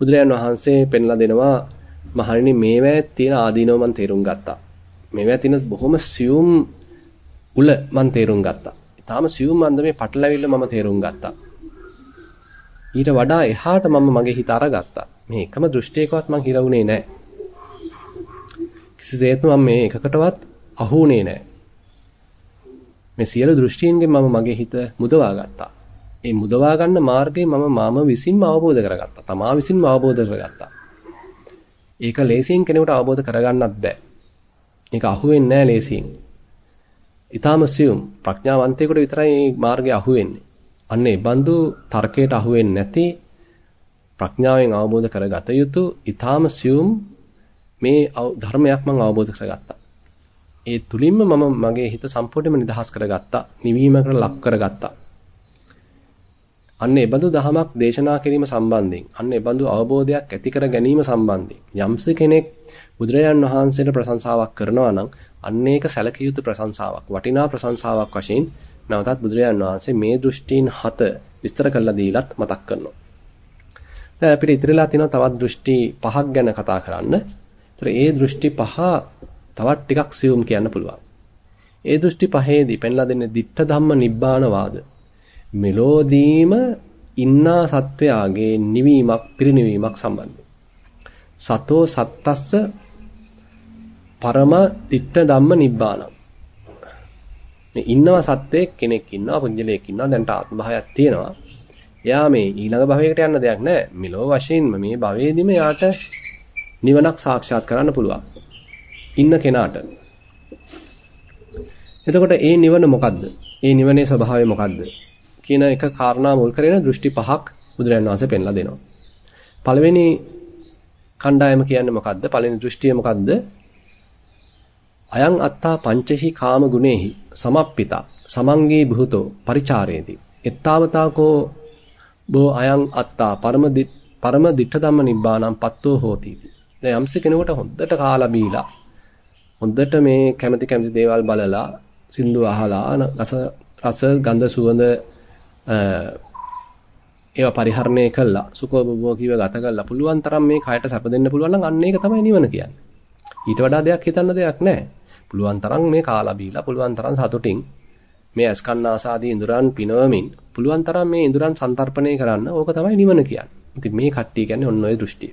බුදුරජාන් වහන්සේ පෙන්ලා දෙනවා මහණෙනි මේවැ තියෙන ආදීනව මම තේරුම් ගත්තා. මේවැ තියෙන බොහොම සියුම් උල මම තේරුම් ගත්තා. ඊටාම සියුම් අන්දමේ පටලැවිල්ල මම තේරුම් ගත්තා. ඊට වඩා එහාට මම මගේ හිත අරගත්තා. මේ එකම දෘෂ්ටියකවත් මං හිරුනේ නැහැ. කිසිසේත්ම මම මේ එකකටවත් අහුුනේ නැහැ. මේ සියලු දෘෂ්ටීන්ගෙන් මම මගේ හිත මුදවා ගත්තා. ඒ මුදවා ගන්න මාර්ගය මම මම විසින්ම අවබෝධ කරගත්තා. තමා විසින්ම අවබෝධ කරගත්තා. ඒක ලේසියෙන් කෙනෙකුට අවබෝධ කරගන්නත් බෑ. ඒක අහුවෙන්නේ නැහැ ලේසියෙන්. ඊටාම සියුම් ප්‍රඥාවන්තයෙකුට විතරයි මේ මාර්ගය අහුවෙන්නේ. අන්න ඒ බඳු තර්කයට අහුවෙන්නේ නැති ප්‍රඥාවෙන් අවබෝධ කරගත යුතු ඊටාම සියුම් මේ ධර්මයක් මම අවබෝධ කරගත්තා. ඒ තුලින්ම මම මගේ හිත සම්පූර්ණයෙන්ම නිදහස් කරගත්තා. නිවීමකට ලක් කරගත්තා. අන්න ඒ බඳු දහමක් දේශනා කිරීම සම්බන්ධයෙන් අන්න ඒ බඳු අවබෝධයක් ඇති කර ගැනීම සම්බන්ධයෙන් යම්ස කෙනෙක් බුදුරජාන් වහන්සේට ප්‍රශංසාවක් කරනවා නම් අන්න ඒක සැලකිය යුතු ප්‍රශංසාවක් වටිනා ප්‍රශංසාවක් වශයෙන් නැවතත් බුදුරජාන් වහන්සේ මේ දෘෂ්ටීන් හත විස්තර කරලා දීලත් මතක් කරනවා. දැන් අපිට ඉතිරිලා තියෙනවා තවත් දෘෂ්ටි පහක් ගැන කතා කරන්න. ඒතර ඒ දෘෂ්ටි පහ තවත් ටිකක් සියුම් කියන්න පුළුවන්. ඒ දෘෂ්ටි පහේදී පෙන්ලා දෙන්නේ ditta ධම්ම නිබ්බාන වාද. මෙලෝදීම ඉන්නා සත්වයාගේ නිවීමක් පිරිනිවීමක් සම්බන්ධයි. සතෝ සත්තස්ස පරම තිට්ඨ ධම්ම නිබ්බානං. මේ ඉන්නවා සත්වයක් කෙනෙක් ඉන්නවා පුජ්‍යලයක් ඉන්නවා දැන්ට ආත්ම භාවයක් තියෙනවා. එයා මේ ඊළඟ භවයකට යන්න දෙයක් නැහැ. මෙලෝ වශයෙන්ම මේ භවයේදීම යාට නිවනක් සාක්ෂාත් කරන්න පුළුවන්. ඉන්න කෙනාට. එතකොට ඒ නිවන මොකද්ද? ඒ නිවනේ ස්වභාවය මොකද්ද? කියන එක කාරණා මුල් කරගෙන දෘෂ්ටි පහක් බුදුරජාණන් වහන්සේ පෙන්ලා දෙනවා. පළවෙනි කණ්ඩායම කියන්නේ මොකද්ද? පළවෙනි දෘෂ්ටිය මොකද්ද? අයං අත්තා පංචහි කාම ගුණේහි සමප්පිතා සමංගී භූතෝ ಪರಿචාරේති. එත්තාවතාකෝ බෝ අයං අත්තා පරම පරම දිඨ ධම්ම නිබ්බානම් පත්තෝ හෝති. දැන් යම්ස කෙනෙකුට හොඳට කාලා බීලා හොඳට මේ කැමැති කැමැති දේවල් බලලා සින්දු අහලා රස රස ගන්ධ සුවඳ ඒවා පරිහරණය කළා සුඛෝපභෝගීව ගත කළා පුළුවන් තරම් මේ කයට සැප දෙන්න පුළුවන් නම් අන්න ඒක තමයි නිවන කියන්නේ. ඊට වඩා දෙයක් හිතන්න දෙයක් නැහැ. පුළුවන් තරම් මේ කාලා බීලා පුළුවන් තරම් සතුටින් මේ අස්කන්නාසාදී ඉඳුරන් පිනවමින් පුළුවන් තරම් මේ ඉඳුරන් සංතරපණය කරන්න ඕක තමයි නිවන කියන්නේ. ඉතින් මේ කට්ටිය කියන්නේ ඔන්න ඔය දෘෂ්ටිය.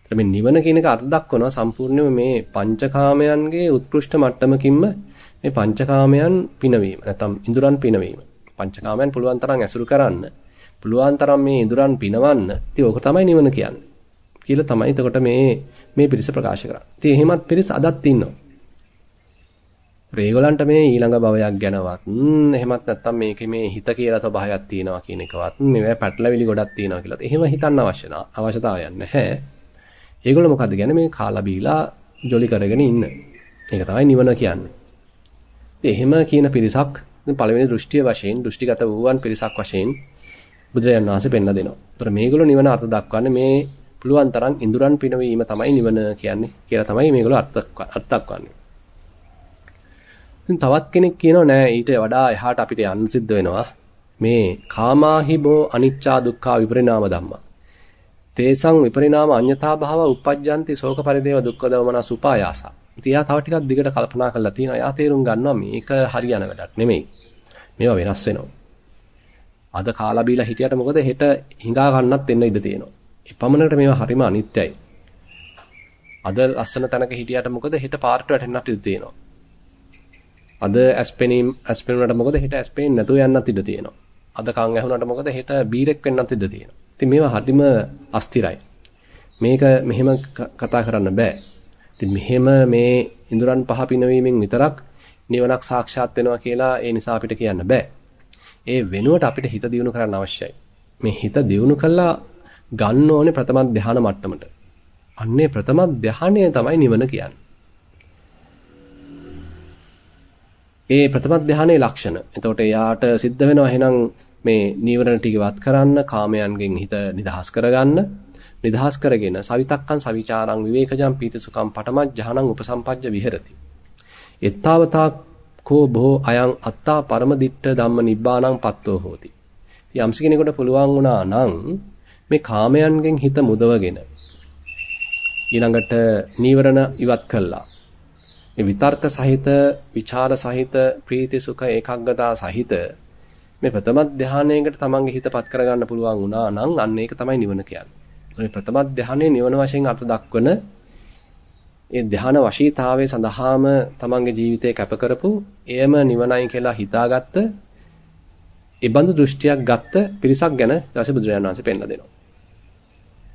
ඒතර මේ නිවන කියන එක අර්ථ දක්වනවා සම්පූර්ණයෙන්ම මේ පංචකාමයන්ගේ උත්කෘෂ්ඨ මට්ටමකින්ම මේ පංචකාමයන් පිනවීම නැත්නම් ඉඳුරන් පිනවීම. පංචකාමයන් පුළුවන් තරම් ඇසුරු කරන්න. පුළුවන් තරම් මේ ඉඳුරන් පිනවන්න. ඉතින් ඕක තමයි නිවන කියන්නේ. කියලා තමයි එතකොට මේ මේ පිරිස ප්‍රකාශ කරන්නේ. ඉතින් එහෙමත් පිරිස අදත් ඉන්නවා. ඒගොල්ලන්ට මේ ඊළඟ භවයක් ගැනවත් එහෙමත් නැත්නම් මේකේ මේ හිත කියලා ස්වභාවයක් තියෙනවා කියන එකවත් මේවා පැටලවිලි ගොඩක් තියෙනවා කියලා. එහෙම හිතන්න අවශ්‍ය අවශ්‍යතාවයක් නැහැ. ඒගොල්ලෝ මොකද්ද කියන්නේ මේ කාලා බීලා ජොලි කරගෙන ඉන්න. ඒක තමයි නිවන කියන්නේ. එහෙම කියන පිරිසක් පළවෙනි දෘෂ්ටිය වශයෙන් දෘෂ්ටිගත වූවන් පිරිසක් වශයෙන් බුදුරජාණන් වහන්සේ පෙන්ලා දෙනවා. ඒතර මේගොල්ලෝ නිවන අර්ථ දක්වන්නේ මේ පුළුවන් තරම් ඉඳුරන් පිනවීම තමයි නිවන කියන්නේ කියලා තමයි මේගොල්ලෝ අර්ථ අර්ථ දක්වන්නේ. ඉතින් තවත් කෙනෙක් කියනවා නෑ ඊට වඩා එහාට අපිට යන්න සිද්ධ වෙනවා. මේ කාමාහි බෝ අනිච්චා දුක්ඛා විපරිණාම ධම්මා. තේසං විපරිණාම අඤ්ඤතා භාව උපජ්ජಂತಿ ශෝක පරිදේව දුක්ඛ දවමනස් උපායාසා. ඉතින් එයා තව ටිකක් දිගට කල්පනා කරලා තියෙනවා. එයා තේරුම් ගන්නවා මේක හරියන වැඩක් නෙමෙයි. මේවා වෙනස් වෙනවා. අද කාලා බීලා හිටියට මොකද හෙට හිඟා ගන්නත් එන්න ඉඩ තියෙනවා. එපමණකට මේවා හරිම අනිත්‍යයි. අද ලස්සන තැනක හිටියට මොකද හෙට පාර්ට වැටෙන්නත් ඉඩ තියෙනවා. අද ඇස්පෙනීම් ඇස්පෙනුනට මොකද හෙට ඇස්පෙන්නේ නැතුව යන්නත් ඉඩ තියෙනවා. අද කන් ඇහුනට මොකද හෙට බීරෙක් වෙන්නත් ඉඩ තියෙනවා. ඉතින් මේවා හරිම අස්තිරයි. මේක මෙහෙම කතා කරන්න බෑ. ඉතින් මෙහෙම මේ ඉඳුරන් පහ පිනවීමෙන් විතරක් නිවනක් සාක්ෂාත් වෙනවා කියලා ඒ නිසා අපිට කියන්න බෑ. ඒ වෙනුවට අපිට හිත දියුණු කරන්න අවශ්‍යයි. මේ හිත දියුණු කළා ගන්න ඕනේ ප්‍රථම ධානය මට්ටමට. අන්නේ ප්‍රථම ධානය තමයි නිවන කියන්නේ. ඒ ප්‍රථම ධානයේ ලක්ෂණ. එතකොට එයාට සිද්ධ වෙනවා එහෙනම් මේ නීවරණ ටික වත් කරන්න, කාමයන්ගෙන් හිත නිදහස් කරගන්න, නිදහස් කරගෙන සවිතක්කං සවිචාරං විවේකජං පීතිසුඛං පඨමජ් ජහනං උපසම්පජ්ජ විහෙරති. එත්තාවතා කෝ බෝ අයං අත්තා පරම දිට්ඨ ධම්ම නිබ්බාණං පත්තෝ හෝති. ඉතින් යම්ස කෙනෙකුට පුළුවන් වුණා නම් මේ කාමයන්ගෙන් හිත මුදවගෙන ඊළඟට නීවරණ ඉවත් කළා. මේ විතර්ක සහිත, විචාර සහිත, ප්‍රීති සුඛ ඒකාග්‍රතා සහිත මේ ප්‍රථම ධානයකට තමන්ගේ හිතපත් කරගන්න පුළුවන් වුණා නම් අන්න ඒක තමයි නිවන කියන්නේ. මේ ප්‍රථම ධානයේ නිවන වශයෙන් අර්ථ දක්වන ඒ ධාන වශීතාවයේ සඳහාම තමන්ගේ ජීවිතේ කැප කරපු එයම නිවනයි කියලා හිතාගත්ත ඒ බඳු දෘෂ්ටියක් ගත්ත පිරිසක් ගැන ඊට බුදුරජාණන් වහන්සේ පෙන්ලා දෙනවා.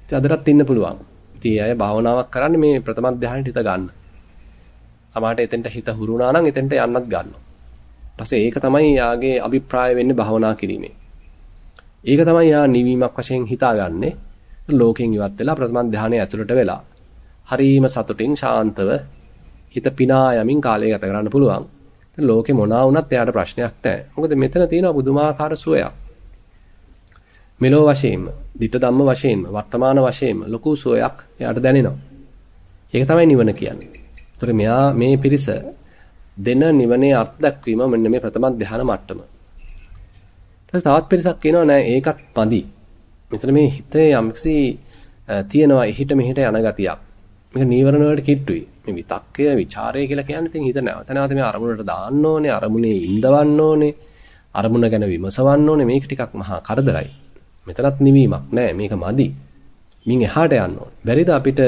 ඉතින් අදටත් ඉන්න පුළුවන්. ඉතින් අය භාවනාවක් කරන්නේ මේ ප්‍රථම ධානයට හිත ගන්න. සමහරට එතෙන්ට හිත හුරුණා නම් එතෙන්ට යන්නත් ගන්නවා. ඊපස්සේ ඒක තමයි යාගේ අභිප්‍රාය වෙන්නේ භාවනා කිරීමේ. ඒක තමයි යා නිවීමක් වශයෙන් හිතාගන්නේ. ලෝකෙන් ඉවත් වෙලා ප්‍රථම ධානයේ ඇතුළට වෙලා හරීම සතුටින් ශාන්තව හිත පිනා යමින් කාලය ගත කරන්න පුළුවන්. ඉතින් ලෝකේ මොනවා වුණත් එයාට ප්‍රශ්නයක් නැහැ. මොකද මෙතන තියෙන බුදුමාකාර සුවයක්. මෙලෝ වශයෙන්ම, ditta ධම්ම වශයෙන්ම, වර්තමාන වශයෙන්ම ලොකු සුවයක් එයාට දැනෙනවා. ඒක තමයි නිවන කියන්නේ. ඒතර මෙයා මේ පිරිස දෙන නිවනේ අර්ථ දක්වීම මෙන්න මේ ප්‍රථම ධ්‍යාන මට්ටම. ඊට තවත් පිරිසක් කියනවා නෑ ඒකත් පඳි. මෙතන මේ හිතේ යම්කිසි තියෙනවා එහිට මෙහිට යන ගතියක්. මේක නීවරණ වලට කිට්ටුයි. මේ විතක්කය, ਵਿਚාරය කියලා කියන්නේ ඉතින් හිත නැවත නැවත මේ අරමුණට දාන්න ඕනේ, අරමුණේ ඉඳවන්න ඕනේ, අරමුණ ගැන විමසවන්න ඕනේ. මේක ටිකක් මහා කරදරයි. මෙතනත් නිවීමක් නෑ. මේක මදි. මින් එහාට යන්න ඕනේ. බැරිද අපිට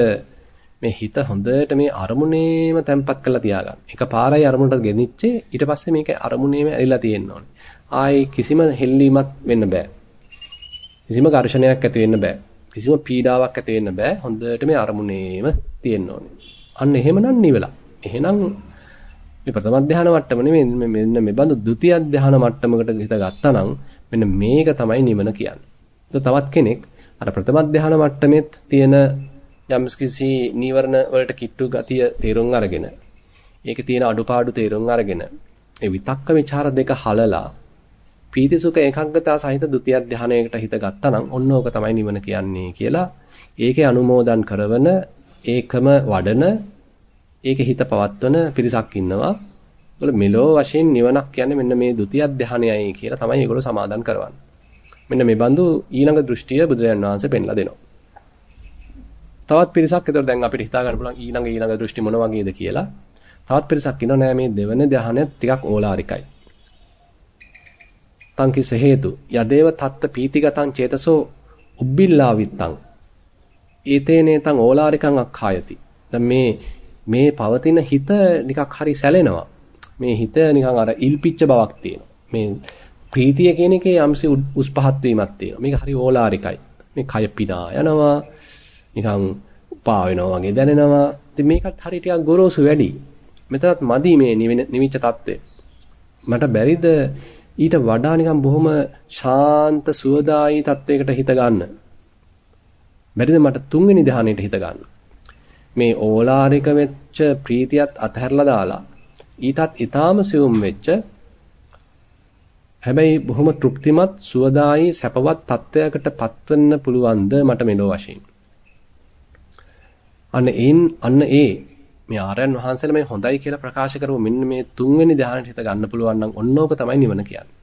මේ හිත හොඳට මේ අරමුණේම තැම්පත් කරලා තියාගන්න. එක පාරයි අරමුණට ගෙනිච්චේ ඊට පස්සේ මේක අරමුණේම ඇලිලා තියෙන්න ඕනේ. ආයේ කිසිම හෙල්ලීමක් වෙන්න බෑ. කිසිම ඝර්ෂණයක් ඇති වෙන්න බෑ. කිසිම පීඩාවක් ඇති වෙන්න බෑ. හොඳට මේ අරමුණේම තියෙන්න ඕනේ. අන්න එහෙමනම් නිවලා. එහෙනම් මේ ප්‍රථම ධාන මට්ටම නෙමෙයි මෙන්න මේ බඳු ဒုတိ ය ධාන මට්ටමකට හිත ගත්තා නම් මෙන්න මේක තමයි නිවන කියන්නේ. තවත් කෙනෙක් අර ප්‍රථම ධාන මට්ටමෙත් තියෙන යම්කිසි නීවරණ වලට කිට්ටු ගතිය තේරුම් අරගෙන ඒකේ තියෙන අඩුපාඩු තේරුම් අරගෙන ඒ විතක්ක ਵਿਚාර දෙක හලලා පීතිසුඛ ඒකාග්‍රතාව සහිත ဒုတိ ය ධානයකට හිත ගත්තා නම් ඔන්න ඕක තමයි නිවන කියන්නේ කියලා ඒකේ අනුමෝදන් කරවන ඒකම වඩන ඒකේ හිත පවත්වන පිරිසක් ඉන්නවා. ඒගොල්ලෝ මෙලෝ වශයෙන් නිවනක් කියන්නේ මෙන්න මේ ဒုတိ ය ධානයයි කියලා තමයි ඒගොල්ලෝ සමාදන් කරවන්නේ. මෙන්න මේ බඳු ඊළඟ දෘෂ්ටිය බුදුරජාණන් වහන්සේ පෙන්ලා දෙනවා. තවත් පිරිසක් ඒතර දැන් අපිට හිතා ගන්න පුළුවන් ඊළඟ ඊළඟ දෘෂ්ටි මොන වගේද කියලා. තවත් පිරිසක් ඉන්නවා නෑ මේ දෙවන ධානය ටිකක් ඕලාරිකයි. තංකිස හේතු යදේව තත්ත පීතිගතං චේතසෝ උබ්බිල්ලා විත්තං ඒතේනේතං ඕලාරිකං අක්ඛායති. දැන් මේ මේ පවතින හිත නිකක් හරි සැලෙනවා. මේ හිත නිකන් අර ඉල්පිච්ච බවක් තියෙනවා. මේ ප්‍රීතිය කියන එකේ යම්සි උස් පහත් වීමක් තියෙනවා. මේක හරි ඕලාරිකයි. මේ කය පිනා යනවා. නිකන් පා වෙනවා වගේ දැනෙනවා. ඉතින් මේකත් හරි ටිකක් ගොරෝසු වැඩි. මෙතනත් මදි මේ නිවිච්ච தත්ත්වය. මට බැරිද ඊට වඩා නිකන් බොහොම ශාන්ත සුවදායි තත්වයකට හිත ගන්න. බැරිද මට තුන්වෙනි ධ්‍යානෙට හිත ගන්න. මේ ඕලාරික වෙච්ච ප්‍රීතියත් අතහැරලා දාලා ඊටත් ඊටාම සියුම් වෙච්ච හැබැයි බොහොම තෘප්තිමත් සුවදායි සැපවත් තත්වයකට පත්වෙන්න පුළුවන්ද මට මෙලෝ වශයෙන්. අන්න ඒන් අන්න ඒ මේ ආර්යයන් වහන්සේලා මේ හොඳයි කියලා ප්‍රකාශ කරව මෙන්න මේ තුන්වෙනි ධ්‍යානෙට හිත ගන්න පුළුවන් නම් ඔන්නෝක තමයි නිවන කියන්නේ.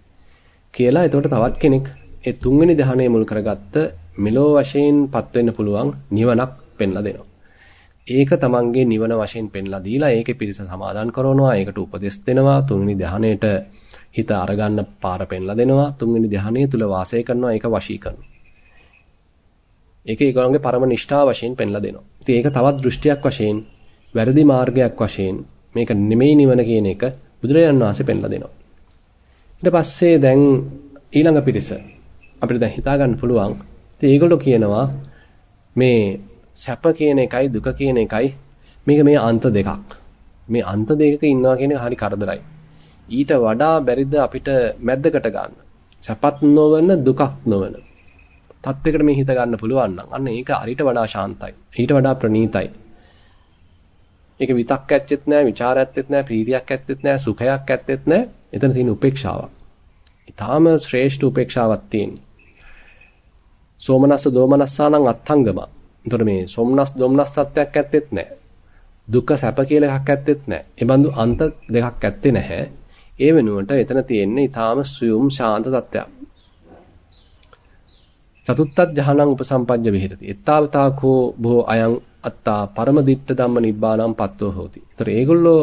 කියලා එතකොට තවත් කෙනෙක් ඒ තුන්වෙනි ධ්‍යානය මුල් කරගත්ත මෙලෝ වශයෙන්පත් වෙන්න පුළුවන් නිවනක් පෙන්ලා දෙනවා. ඒක තමන්ගේ නිවන වශයෙන් පෙන්ලා දීලා ඒකේ පිරිස සමාදන් කරනවා ඒකට උපදෙස් දෙනවා තුන්වෙනි ධ්‍යානයට හිත අරගන්න පාර පෙන්ලා දෙනවා තුන්වෙනි ධ්‍යානය තුල වාසය කරනවා ඒක වශී කරනවා ඒක ඒගොල්ලන්ගේ පරම නිෂ්ඨා වශයෙන් පෙන්ලා දෙනවා ඉතින් ඒක තවත් දෘෂ්ටියක් වශයෙන් වැරදි මාර්ගයක් වශයෙන් මේක නෙමෙයි නිවන කියන එක බුදුරජාණන් වහන්සේ පෙන්ලා දෙනවා ඊට පස්සේ දැන් ඊළඟ පිරිස අපිට දැන් හිතා ගන්න පුළුවන් ඉතින් ඒගොල්ලෝ කියනවා මේ සැප කියන එකයි දුක කියන එකයි මේක මේ අන්ත දෙකක්. මේ අන්ත දෙකක ඉන්නවා කියන එක හරි කරදරයි. ඊට වඩා බැරිද අපිට මැද්දකට ගන්න. සැපත් නොවන දුකක් නොවන තත්වයකට මේ හිත ගන්න පුළුවන් නම් අන්න ඒක අරිට වඩා ශාන්තයි. ඊට වඩා ප්‍රණීතයි. ඒක විතක් ඇත්තෙත් නැහැ, ਵਿਚාර ඇත්තෙත් නැහැ, ප්‍රීතියක් ඇත්තෙත් නැහැ, සුඛයක් ඇත්තෙත් නැහැ. එතන තියෙන උපේක්ෂාවක්. ඊටාම ශ්‍රේෂ්ඨ උපේක්ෂාවක් තියෙන්නේ. සෝමනස්ස දෝමනස්සානං අත්ංගම. එතකොට මේ සොම්නස් දොම්නස් තත්ත්වයක් ඇත්තෙත් නැහැ. දුක්ඛ සැප කියලා එකක් ඇත්තෙත් නැහැ. ඒ බඳු අන්ත දෙකක් ඇත්තේ නැහැ. ඒ වෙනුවට එතන තියෙන්නේ ඊටාම සුයුම් ශාන්ත තත්ත්වයක්. චතුත්ථ ධානං උපසම්පජ්ජ විහෙරති. එත්තාවතාකෝ බෝ අයං අත්තා පරම දිට්ඨ ධම්ම නිබ්බානම් පත්තෝ හෝති. ඒතර ඒගොල්ලෝ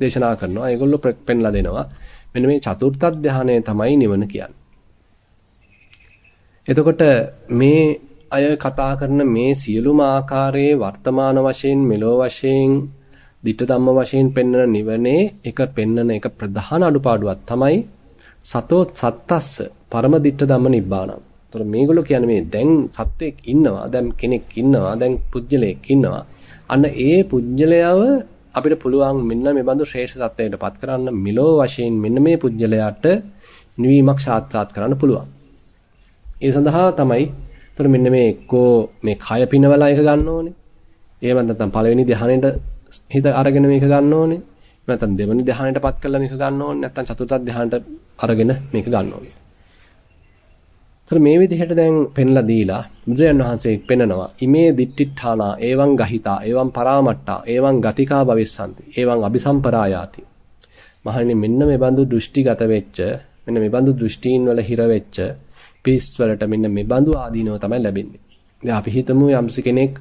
දේශනා කරනවා. ඒගොල්ලෝ පෙන්ලා දෙනවා. මෙන්න මේ චතුර්ථ ධානය තමයි නිවන කියන්නේ. එතකොට මේ අය කතා කරන මේ සියලුම ආකාරයේ වර්තමාන වශයෙන් මෙලෝ වශයෙන් ditta ධම්ම වශයෙන් පෙන්වන නිවනේ එක පෙන්වන එක ප්‍රධාන අඩුපාඩුවක් තමයි සතෝ සත්තස්ස පරම ditta ධම්ම නිබ්බාණං. ඒතර මේගොල්ලෝ කියන්නේ මේ දැන් සත්වෙක් ඉන්නවා, දැන් කෙනෙක් ඉන්නවා, දැන් පුජ්‍යලයක් ඉන්නවා. අන්න ඒ පුජ්‍යලයව අපිට පුළුවන් මෙන්න මේ බඳු ශ්‍රේෂ්ඨ සත්වයකටපත් කරන්න මිලෝ වශයෙන් මෙන්න මේ පුජ්‍යලයට නිවීමක් සාත්සාත් කරන්න පුළුවන්. ඒ සඳහා තමයි එතකොට මෙන්න මේ එක්කෝ මේ කය පිනවලා එක ගන්න ඕනේ. එහෙම නැත්නම් පළවෙනි ධ්‍යානෙට හිත අරගෙන මේක ගන්න ඕනේ. නැත්නම් දෙවෙනි ධ්‍යානෙටපත් කරලා මේක ගන්න ඕනේ. නැත්නම් චතුර්ථ ධ්‍යානට අරගෙන මේක ගන්න ඕනේ. ඒතර මේ විදිහට දැන් පෙන්ලා දීලා බුදුරජාන් වහන්සේ පෙන්නනවා ඉමේ දිට්ඨිඨානා එවං ගහිතා එවං පරාමට්ටා එවං ගතිකා භවිස්සanti එවං අபிසම්පරායාති මහණෙනි මෙන්න මේ බඳු දෘෂ්ටිගත වෙච්ච මෙන්න මේ බඳු දෘෂ්ටීන් වල හිර වෙච්ච පිස් වලට මෙන්න මේ බඳු ආදීනව තමයි ලැබෙන්නේ. දැන් අපි හිතමු යම්සි කෙනෙක්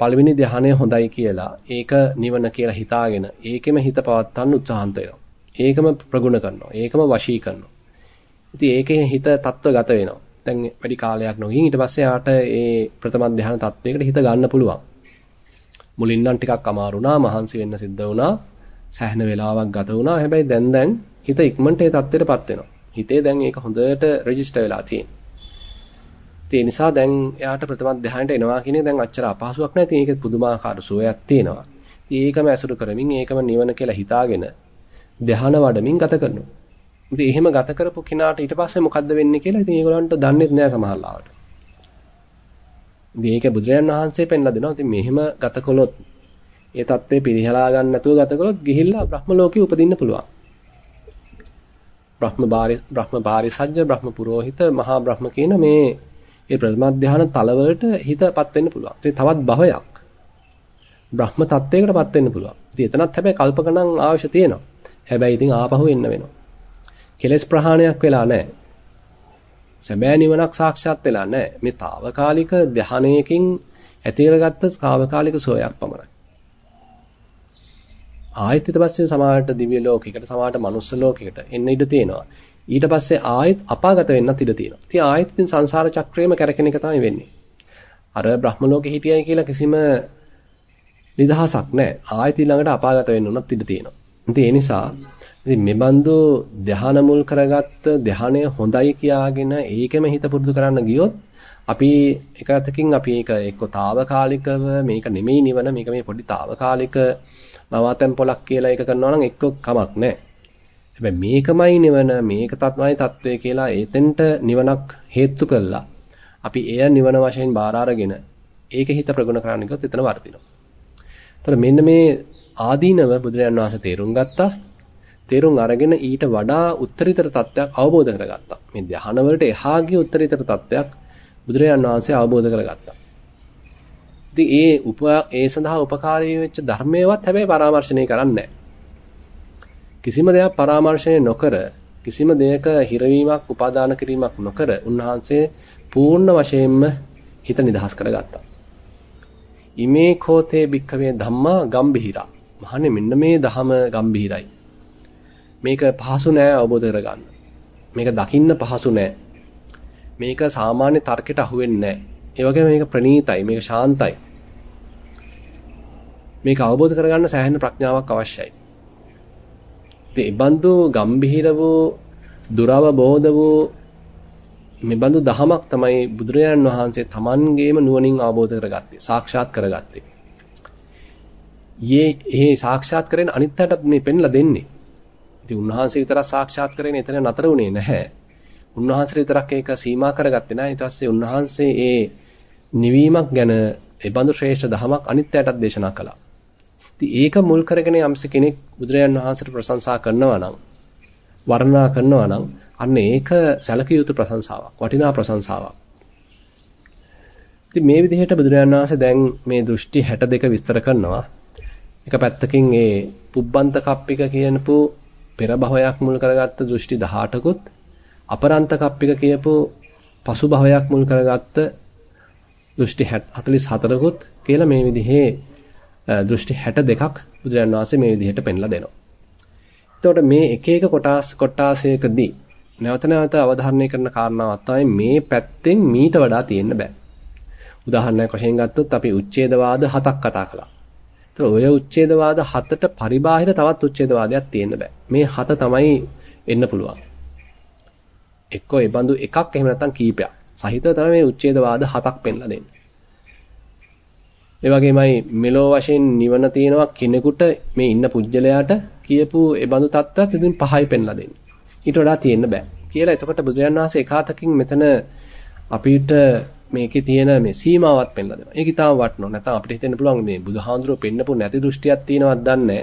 පළවෙනි ධ්‍යානය හොඳයි කියලා ඒක නිවන කියලා හිතාගෙන ඒකෙම හිත පවත්වන්න උත්සාහන්ත වෙනවා. ඒකම ප්‍රගුණ කරනවා. ඒකම වශී කරනවා. ඉතින් ඒකේ හිත තත්වගත වෙනවා. දැන් වැඩි කාලයක් නොගින් ඊට පස්සේ ආට ඒ ප්‍රථම ධ්‍යාන තත්වයකට හිත ගන්න පුළුවන්. මුලින් නම් ටිකක් අමාරු වුණා, මහන්සි වෙන්න සිද්ධ වුණා, සෑහෙන වෙලාවක් ගත වුණා. හැබැයි දැන් දැන් හිත ඉක්මනට ඒ තත්ත්වයටපත් වෙනවා. හිතේ දැන් ඒක හොඳට රෙජිස්ටර් වෙලා තියෙනවා. ඒ නිසා දැන් එයාට ප්‍රථම ධ්‍යානයට එනවා කියන එක දැන් අච්චර අපහසුයක් නැහැ. ඉතින් ඒක පුදුමාකාර සුවයක් තියෙනවා. ඉතින් ඒකම ඇසුරු කරමින් ඒකම නිවන කියලා හිතාගෙන ධ්‍යාන වඩමින් ගත කරනවා. ඉතින් එහෙම ගත කරපු කෙනාට ඊට පස්සේ මොකද්ද වෙන්නේ කියලා ඉතින් ඒගොල්ලන්ට දන්නේ නැහැ සමහරවිට. මේක බුදුරජාන් වහන්සේ පෙන්ලා දෙනවා. ඉතින් මෙහෙම ගත කළොත් ඒ தත්ත්වේ පිරිහලා ගන්න නැතුව ගත කළොත් ගිහිල්ලා බ්‍රහ්ම ලෝකේ උපදින්න පුළුවන්. බ්‍රහ්ම බාරි බ්‍රහ්ම බාරිසජ්ජ බ්‍රහ්ම පුරোহিত මහා බ්‍රහ්ම කියන මේ ඒ ප්‍රථම ධානය තලවලට හිතපත් වෙන්න පුළුවන්. ඉතින් තවත් භවයක් බ්‍රහ්ම තත්ත්වයකටපත් වෙන්න පුළුවන්. ඉතින් එතනත් හැබැයි කල්පකණන් අවශ්‍ය තියෙනවා. හැබැයි ඉතින් ආපහු එන්න වෙනවා. කෙලස් ප්‍රහාණයක් වෙලා නැහැ. සැබෑ නිවනක් සාක්ෂාත් වෙලා නැහැ. මේ తాවකාලික ධානයකින් ඇති කරගත්ත తాවකාලික සෝයක් පමණයි. ආයෙත් ඊට පස්සේ සමාහට දිව්‍ය ලෝකයකට සමාහට මනුස්ස ලෝකයකට එන්න ඉඩ තියෙනවා. ඊට පස්සේ ආයෙත් අපාගත වෙන්නත් ඉඩ තියෙනවා. ඉතින් ආයෙත් මේ සංසාර චක්‍රයේම කැරකෙන එක තමයි වෙන්නේ. අර බ්‍රහ්ම ලෝකෙ හිටියයි කියලා කිසිම නිදහසක් නැහැ. ආයෙත් ඊළඟට අපාගත වෙන්න උනත් ඉඩ තියෙනවා. ඉතින් ඒ නිසා ඉතින් මේ බඳු ධාන මුල් කරගත්ත ධානය හොඳයි කියාගෙන ඒකම හිත පුරුදු කරන්න ගියොත් අපි එකතකින් අපි ඒක එක්ක తాවකාලිකව මේක නෙමෙයි නිවන මේක මේ පොඩි తాවකාලික නවාතැන් පොලක් කියලා ඒක කරනවා නම් එක්ක කමක් නැහැ. හැබැයි මේකමයි නිවන මේක තත්මයි తත්වය කියලා එතෙන්ට නිවනක් හේතු කළා. අපි එය නිවන වශයෙන් බාර අරගෙන ඒක හිත ප්‍රගුණ කරන්න ගියොත් එතන වර්ධිනවා. එතකොට මෙන්න මේ ආදීනව බුදුරජාන් වහන්සේ තේරුම් ගත්තා. තේරුම් අරගෙන ඊට වඩා උත්තරීතර තත්ත්වයක් අවබෝධ කරගත්තා. මේ ධ්‍යාන වලට එහා ගිය උත්තරීතර තත්ත්වයක් බුදුරජාන් වහන්සේ අවබෝධ කරගත්තා. ඉතින් ඒ උප ඒ සඳහා උපකාරී වෙච්ච ධර්මයවත් හැබැයි පරාමර්ශණය කරන්නේ කිසිම දෙයක් පරාමර්ශණය නොකර කිසිම දෙයක හිරවීමක් උපාදාන කිරීමක් නොකර උන්වහන්සේ පූර්ණ වශයෙන්ම හිත නිදහස් කරගත්තා. ඉමේ කෝතේ භික්ඛවේ ධම්මා ගම්බිහිරා. මහන්නේ මෙන්න මේ ධම ගම්බිහිරයි. මේක පහසු නෑ අවබෝධ කරගන්න. මේක දකින්න පහසු නෑ. මේක සාමාන්‍ය තර්කයට අහු වෙන්නේ නෑ. ඒ වගේම මේක ප්‍රණීතයි, මේක ශාන්තයි. මේක අවබෝධ කරගන්න සෑහෙන ප්‍රඥාවක් අවශ්‍යයි. ඉතින් ඒ බඳු ගම්භීර වූ දුරව බෝධ වූ මෙබඳු දහමක් තමයි බුදුරජාණන් වහන්සේ Tamangeema නුවණින් අවබෝධ කරගත්තේ, සාක්ෂාත් කරගත්තේ. යේ ඒ සාක්ෂාත් කරගෙන අනිත්‍යටත් මේ පෙන්ලා දෙන්නේ. ඉතින් උන්වහන්සේ විතරක් සාක්ෂාත් කරගෙන එතන නතර වුණේ නැහැ. උන්වහන්සේ විතරක් ඒක සීමා කරගත්තේ නැහැ. ඊට පස්සේ උන්වහන්සේ ඒ නිවීමක් ගැන ඒ බඳු ශ්‍රේෂ්ඨ දහමක් අනිත්‍යයටත් දේශනා කළා. ඉතින් ඒක මුල් කරගෙන යම්ස කෙනෙක් බුදුරජාන් වහන්සේට ප්‍රශංසා කරනවා නම් වර්ණනා කරනවා නම් අන්න ඒක සැලකිය යුතු ප්‍රශංසාවක් වටිනා ප්‍රශංසාවක්. ඉතින් මේ විදිහට බුදුරජාන් වහන්සේ දැන් මේ දෘෂ්ටි 62 විස්තර කරනවා. එක පැත්තකින් ඒ පුබ්බන්ත කප්පික කියනපු පෙර භවයක් මුල් කරගත්ත දෘෂ්ටි 18කුත් අපරන්ත කප්පික කියපු පසු භවයක් මුල් කරගත්ත දෘෂ්ටි 44කුත් කියලා මේ විදිහේ දෘෂ්ටි 62ක් බුදුරජාණන් වහන්සේ මේ විදිහට පෙන්ලා දෙනවා. එතකොට මේ එක එක කොටස් කොටාසයකදී නැවත නැවත අවධාරණය කරන කාරණාවක් තමයි මේ පැත්තෙන් මීට වඩා තියෙන්න බෑ. උදාහරණයක් වශයෙන් ගත්තොත් අපි උච්ඡේදවාද හතක් කතා කළා. ඒතර ඔය උච්ඡේදවාද හතට පරිබාහිර තවත් උච්ඡේදවාදයක් තියෙන්න බෑ. මේ හත තමයි එන්න පුළුවන්. එක්කෝ ඒ බඳු එකක් එහෙම නැත්නම් කීපයක්. සහිතව තමයි මේ උච්ඡේදවාද හතක් පෙන්ලා දෙන්නේ. ඒ වගේමයි මෙලෝ වශයෙන් නිවන තියෙනවා කෙනෙකුට මේ ඉන්න පුජ්‍යලයාට කියපු ඒ බඳු තත්ත්වයක් ඉතින් පහයි පෙන්ලා දෙන්නේ. ඊට වඩා තියෙන්න බෑ. කියලා එතකොට බුදුරජාණන් වහන්සේ එකාතකින් මෙතන අපිට මේකේ තියෙන මේ සීමාවත් පෙන්ලා දෙනවා. ඒක ඊටාම වටනවා. නැත්නම් අපිට හිතෙන්න පුළුවන් මේ බුදුහාඳුරෝ පෙන්නපු නැති දෘෂ්ටියක් තියෙනවද දන්නේ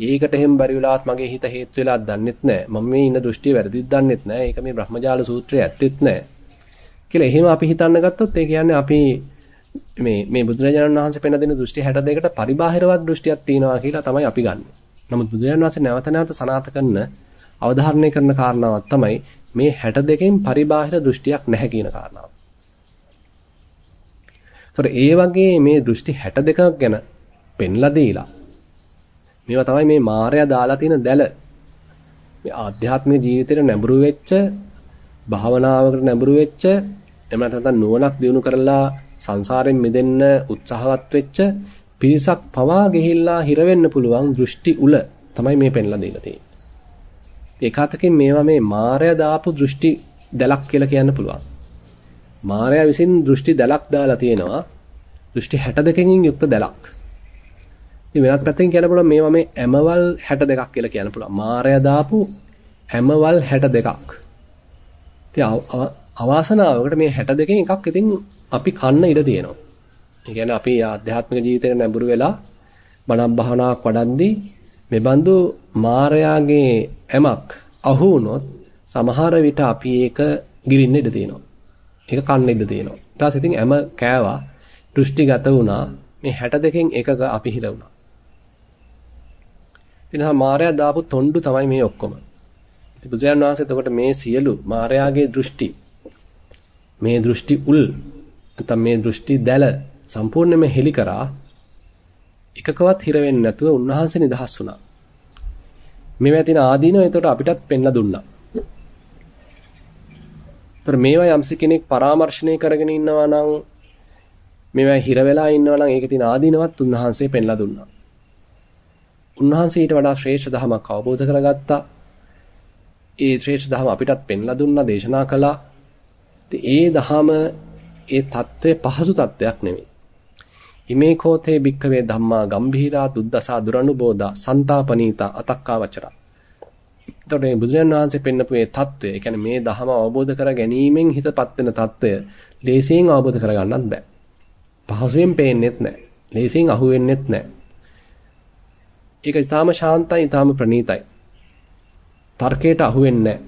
ඒකට එහෙම බැරි වෙලාවත් මගේ හිත හේතු වෙලාවත් දන්නෙත් නැහැ. මම මේ ඉන්න දෘෂ්ටිය වැරදිද දන්නෙත් නැහැ. ඒක මේ බ්‍රහ්මජාල සූත්‍රයේ ඇත්තෙත් නැහැ. කියලා එහෙම අපි හිතන්න ගත්තොත් ඒ කියන්නේ අපි මේ මේ බුදුරජාණන් වහන්සේ පෙන්න දෙන දෘෂ්ටි 62කට පරිබාහිරවත් දෘෂ්ටියක් තියෙනවා කියලා තමයි අපි ගන්නෙ. නමුත් බුදුරජාණන් වහන්සේ නැවත නැවත සනාථ කරන අවධාරණය කරන කාරණාවක් තමයි මේ 62කින් පරිබාහිර දෘෂ්ටියක් නැහැ කියන කාරණාව. ඒතර ඒ වගේ මේ දෘෂ්ටි 62ක් ගැන පෙන්ලා දීලා මේවා තමයි මේ මායя දාලා තියෙන දැල. මේ ආධ්‍යාත්මික ජීවිතේට නැඹුරු වෙච්ච භාවනාවකට නැඹුරු වෙච්ච එහෙම නැත්නම් නුවණක් දිනු කරලා සංසාරයෙන් මිදෙන්න උත්සාහවත් වෙච්ච පිරිසක් පවා ගිහිල්ලා හිර වෙන්න පුළුවන් දෘෂ්ටි උල තමයි මේ පෙන්ලා දීලා තියෙන්නේ. ඒකාතකින් මේවා මේ මායя දාපු දෘෂ්ටි දැලක් කියලා කියන්න පුළුවන්. මායя විසින් දෘෂ්ටි දැලක් දාලා තියෙනවා. දෘෂ්ටි 62කින් යුක්ත දැලක්. ඉතින් වෙනත් පැත්තකින් කියන්න පුළුවන් මේවා මේ ඇමවල් 62ක් කියලා කියන්න පුළුවන්. මායя දාපු ඇමවල් 62ක්. ඉතින් අවාසනාවකට මේ 62කින් එකක් ඉතින් අපි කන්න ඉඩ තියෙනවා. ඒ කියන්නේ අපි ආධ්‍යාත්මික ජීවිතේට නැඹුරු වෙලා බණක් භාවනාවක් වඩද්දී මේ බඳු මායාගේ ඇමක් අහු වුණොත් සමහර විට අපි ඒක ගිලින්න ඉඩ තියෙනවා. ඒක කන්න ඉඩ තියෙනවා. ඊට පස්සේ ඉතින් ඇම කෑවා දෘෂ්ටිගත වුණා. මේ 62කින් එකක අපි හිර වුණා. ඉතින් මායාව දාපු තොණ්ඩු තමයි මේ ඔක්කොම. ඉතින් බුදුන් වහන්සේ එතකොට මේ සියලු මායාගේ දෘෂ්ටි මේ දෘෂ්ටි උල් නැත්නම් මේ දෘෂ්ටි දැල සම්පූර්ණයෙන්ම හෙලි කරා එකකවත් හිර වෙන්නේ නැතුව උන්වහන්සේ නිදහස් වුණා. මේවා තියෙන ආදීනව එතකොට අපිටත් පෙන්ලා දුන්නා. ඒතර මේවා යම්ස කෙනෙක් පරාමර්ශණය කරගෙන ඉන්නවා නම් මේවා හිර වෙලා ඉන්නවා නම් ඒකේ තියෙන ආදීනවත් උන්වහන්සේ පෙන්ලා දුන්නා. උන්වහන්සේ ඊට වඩා ශ්‍රේෂ්ඨ ධමයක් අවබෝධ කරගත්තා. ඒ ශ්‍රේෂ්ඨ ධම අපිටත් පෙන්ලා දුන්නා, දේශනා කළා. ඒ ධම ඒ தત્ත්වය පහසු தත්වයක් නෙමෙයි. ඉමේ කෝතේ භික්කවේ ධම්මා ගම්භීරා දුද්දසා දුරනුබෝධා සන්තාපනීතා අතක්කා වචරා එතකොට මේ බුදුරජාන් වහන්සේ පෙන්නපු මේ தত্ত্বය, ඒ කියන්නේ මේ ධහම අවබෝධ කර ගැනීමෙන් හිතපත් වෙන தত্ত্বය ලේසියෙන් අවබෝධ කරගන්නත් බෑ. පහසුවෙන් පේන්නෙත් නෑ. ලේසියෙන් අහු වෙන්නෙත් නෑ. ඒක ඊටාම ශාන්තයි, ඊටාම ප්‍රණීතයි. තර්කයට අහු වෙන්නේ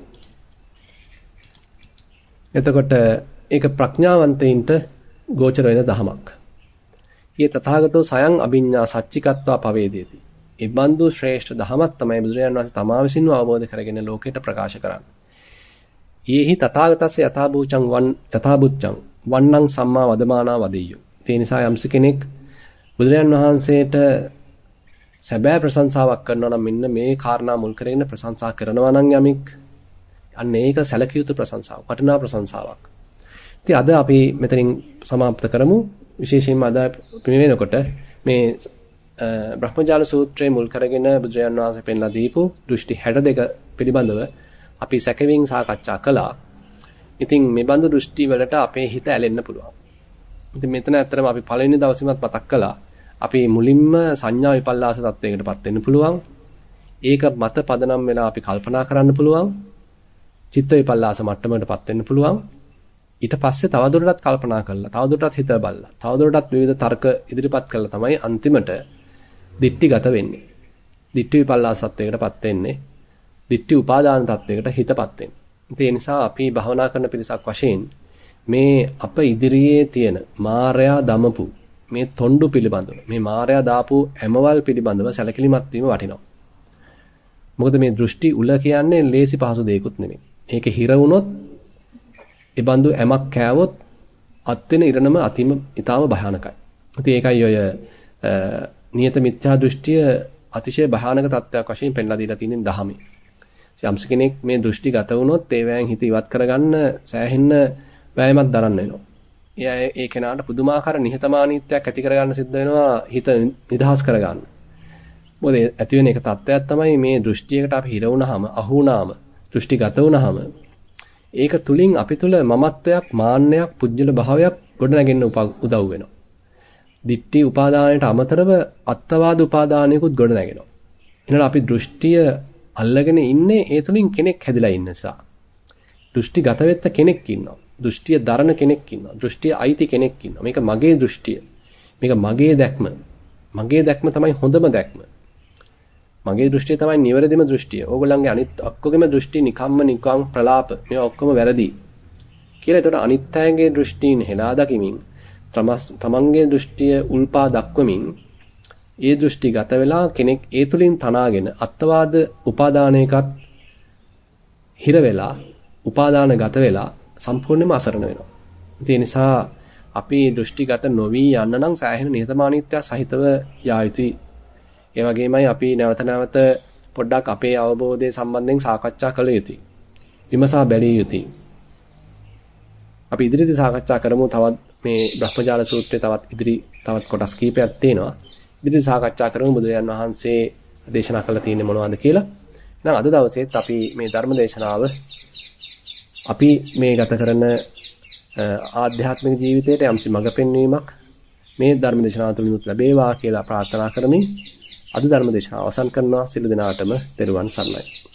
එතකොට ඒක ප්‍රඥාවන්තයින්ට ගෝචර වෙන ධමයක්. ඊ තථාගතෝ සයන් අභිඤ්ඤා සච්චිකත්වා පවේදේති. ඒ බඳු ශ්‍රේෂ්ඨ දහමක් තමයි බුදුරජාණන් වහන්සේ තමා විසින්ම අවබෝධ කරගෙන ලෝකයට ප්‍රකාශ කරන්නේ. ඊෙහි තථාගතස්ස යථාභූචං වන් යථාභුච්චං වන්නං සම්මා වදමානා වදෙය්‍යෝ. ඒ නිසා යම්ස කෙනෙක් බුදුරජාණන් වහන්සේට සැබෑ ප්‍රශංසාවක් කරනවා නම් මෙන්න මේ කාරණා මුල් කරගෙන ප්‍රශංසා කරනවා නම් යමෙක් අන්න ඒක සැලකිය යුතු ප්‍රශංසාවක්, වටිනා ප්‍රශංසාවක්. ඉතින් අද අපි මෙතනින් સમાપ્ત කරමු. විශේෂයෙන්ම අද මේ වෙනකොට මේ බ්‍රහ්මජාල සූත්‍රයේ මුල් කරගෙන බුදුරජාණන් වහන්සේ පෙන්ලා දීපු දෘෂ්ටි 62 පිළිබඳව අපි සැකවින් සාකච්ඡා කළා. ඉතින් මේ බඳු දෘෂ්ටි වලට අපේ හිත ඇලෙන්න පුළුවන්. ඉතින් මෙතන ඇත්තටම අපි පළවෙනි දවසේමත් මතක් කළා. අපි මුලින්ම සංඥා විපල්ලාස තත්වයකටපත් වෙන්න පුළුවන්. ඒක මත පදනම් වෙලා අපි කල්පනා කරන්න පුළුවන්. චිත්ත විපල්ලාස මට්ටමකටපත් වෙන්න පුළුවන්. ඊට පස්සේ තවදුරටත් කල්පනා කරලා තවදුරටත් හිත බලලා තවදුරටත් විවිධ තර්ක ඉදිරිපත් කළා තමයි අන්තිමට දික්ටිගත වෙන්නේ. දික්ටි විපල්ලාසත්වයකටපත් වෙන්නේ. දික්ටි උපාදාන තත්වයකට හිතපත් වෙන්නේ. ඒ නිසා අපි භවනා කරන පිරිසක් වශයෙන් මේ අප ඉදිරියේ තියෙන මායя දමපු මේ තොණ්ඩු පිළිබඳව මේ මායя දාපු හැමවල් පිළිබඳව සැලකිලිමත් වීම වටිනවා. මොකද මේ දෘෂ්ටි උල කියන්නේ ලේසි පහසු දෙයක්ුත් නෙමෙයි. ඒක හිර වුණොත් ඒ බඳු ඇමක් කෑවොත් අත් වෙන ඉරණම අතිම ඊටාම භයානකයි. ඉතින් ඒකයි ඔය නියත මිත්‍යා දෘෂ්ටිය අතිශය භයානක තත්ත්වයක් වශයෙන් පෙන්ලා දීලා තියෙන දහමේ. යම්ස කෙනෙක් මේ දෘෂ්ටි ගත වුණොත් ඒවැයෙන් හිත ඉවත් කරගන්න සෑහෙන්න වෑයමක් දරන්න වෙනවා. එයා ඒ කෙනාට පුදුමාකාර නිහතමානීත්වයක් ඇති කරගන්න සිද්ධ වෙනවා හිත නිදහස් කරගන්න. මොකද ඇති වෙන එක තත්ත්වයක් තමයි මේ දෘෂ්ටියකට අපි හිර වුණාම අහු වුණාම දෘෂ්ටිගත වුණාම ඒක තුලින් අපි තුල මමත්වයක් මාන්නයක් පුජ්‍යල භාවයක් ගොඩනගෙන්න උදව් වෙනවා. දිට්ටි උපාදානයට අමතරව අත්වාද උපාදානයකුත් ගොඩනගෙනවා. එහෙනම් අපි දෘෂ්ටිය අල්ලගෙන ඉන්නේ ඒ තුලින් කෙනෙක් හැදිලා ඉන්න නිසා. දෘෂ්ටිගත වෙත්ත කෙනෙක් ඉන්නවා. දෘෂ්ටිය දරන කෙනෙක් ඉන්නවා. දෘෂ්ටිය අයිති කෙනෙක් ඉන්නවා. මේක මගේ දෘෂ්ටිය. මේක මගේ දැක්ම. මගේ දැක්ම තමයි හොඳම දැක්ම. මගේ දෘෂ්ටිය තමයි නිවැරදිම දෘෂ්ටිය. ඕගොල්ලන්ගේ අනිත් ඔක්කොගෙම දෘෂ්ටි නිකම්ම නිකම් ප්‍රලාප. මේවා ඔක්කොම වැරදි. කියලා ඒතකොට අනිත් අයගේ දෘෂ්ටීන් හෙලා දකිමින් තමන්ගේ දෘෂ්ටිය උල්පා දක්වමින් ඒ දෘෂ්ටි ගත වෙලා කෙනෙක් ඒ තුලින් තනාගෙන අත්වාද උපාදානයකත් හිර වෙලා උපාදාන ගත වෙලා සම්පූර්ණයෙන්ම අසරණ වෙනවා. ඒ නිසා අපි දෘෂ්ටිගත නොවි යන්න නම් සෑහෙන නිහතමානීත්වය සහිතව යා යුතුයි ඒ වගේමයි අපි නැවත නැවත පොඩ්ඩක් අපේ අවබෝධය සම්බන්ධයෙන් සාකච්ඡා කළ යුතුයි. විමසා බැලිය යුතුයි. අපි ඉදිරියේදී සාකච්ඡා කරමු තවත් මේ බ්‍රහ්මජාල සූත්‍රයේ තවත් ඉදිරි තවත් කොටස් කීපයක් තියෙනවා. ඉදිරියේදී සාකච්ඡා කරමු බුදුරජාන් වහන්සේ දේශනා කළ තියෙන්නේ මොනවද කියලා. එහෙනම් අද දවසේත් අපි මේ ධර්ම දේශනාව අපි මේ ගත කරන ආධ්‍යාත්මික ජීවිතයට යම්සි මඟ පෙන්වීමක් මේ ධර්ම දේශනාව තුළින් ලැබේවා කියලා ප්‍රාර්ථනා කරමින් අද ධර්ම දේශනාව අවසන් කරනවා සියලු දෙනාටම තෙරුවන් සරණයි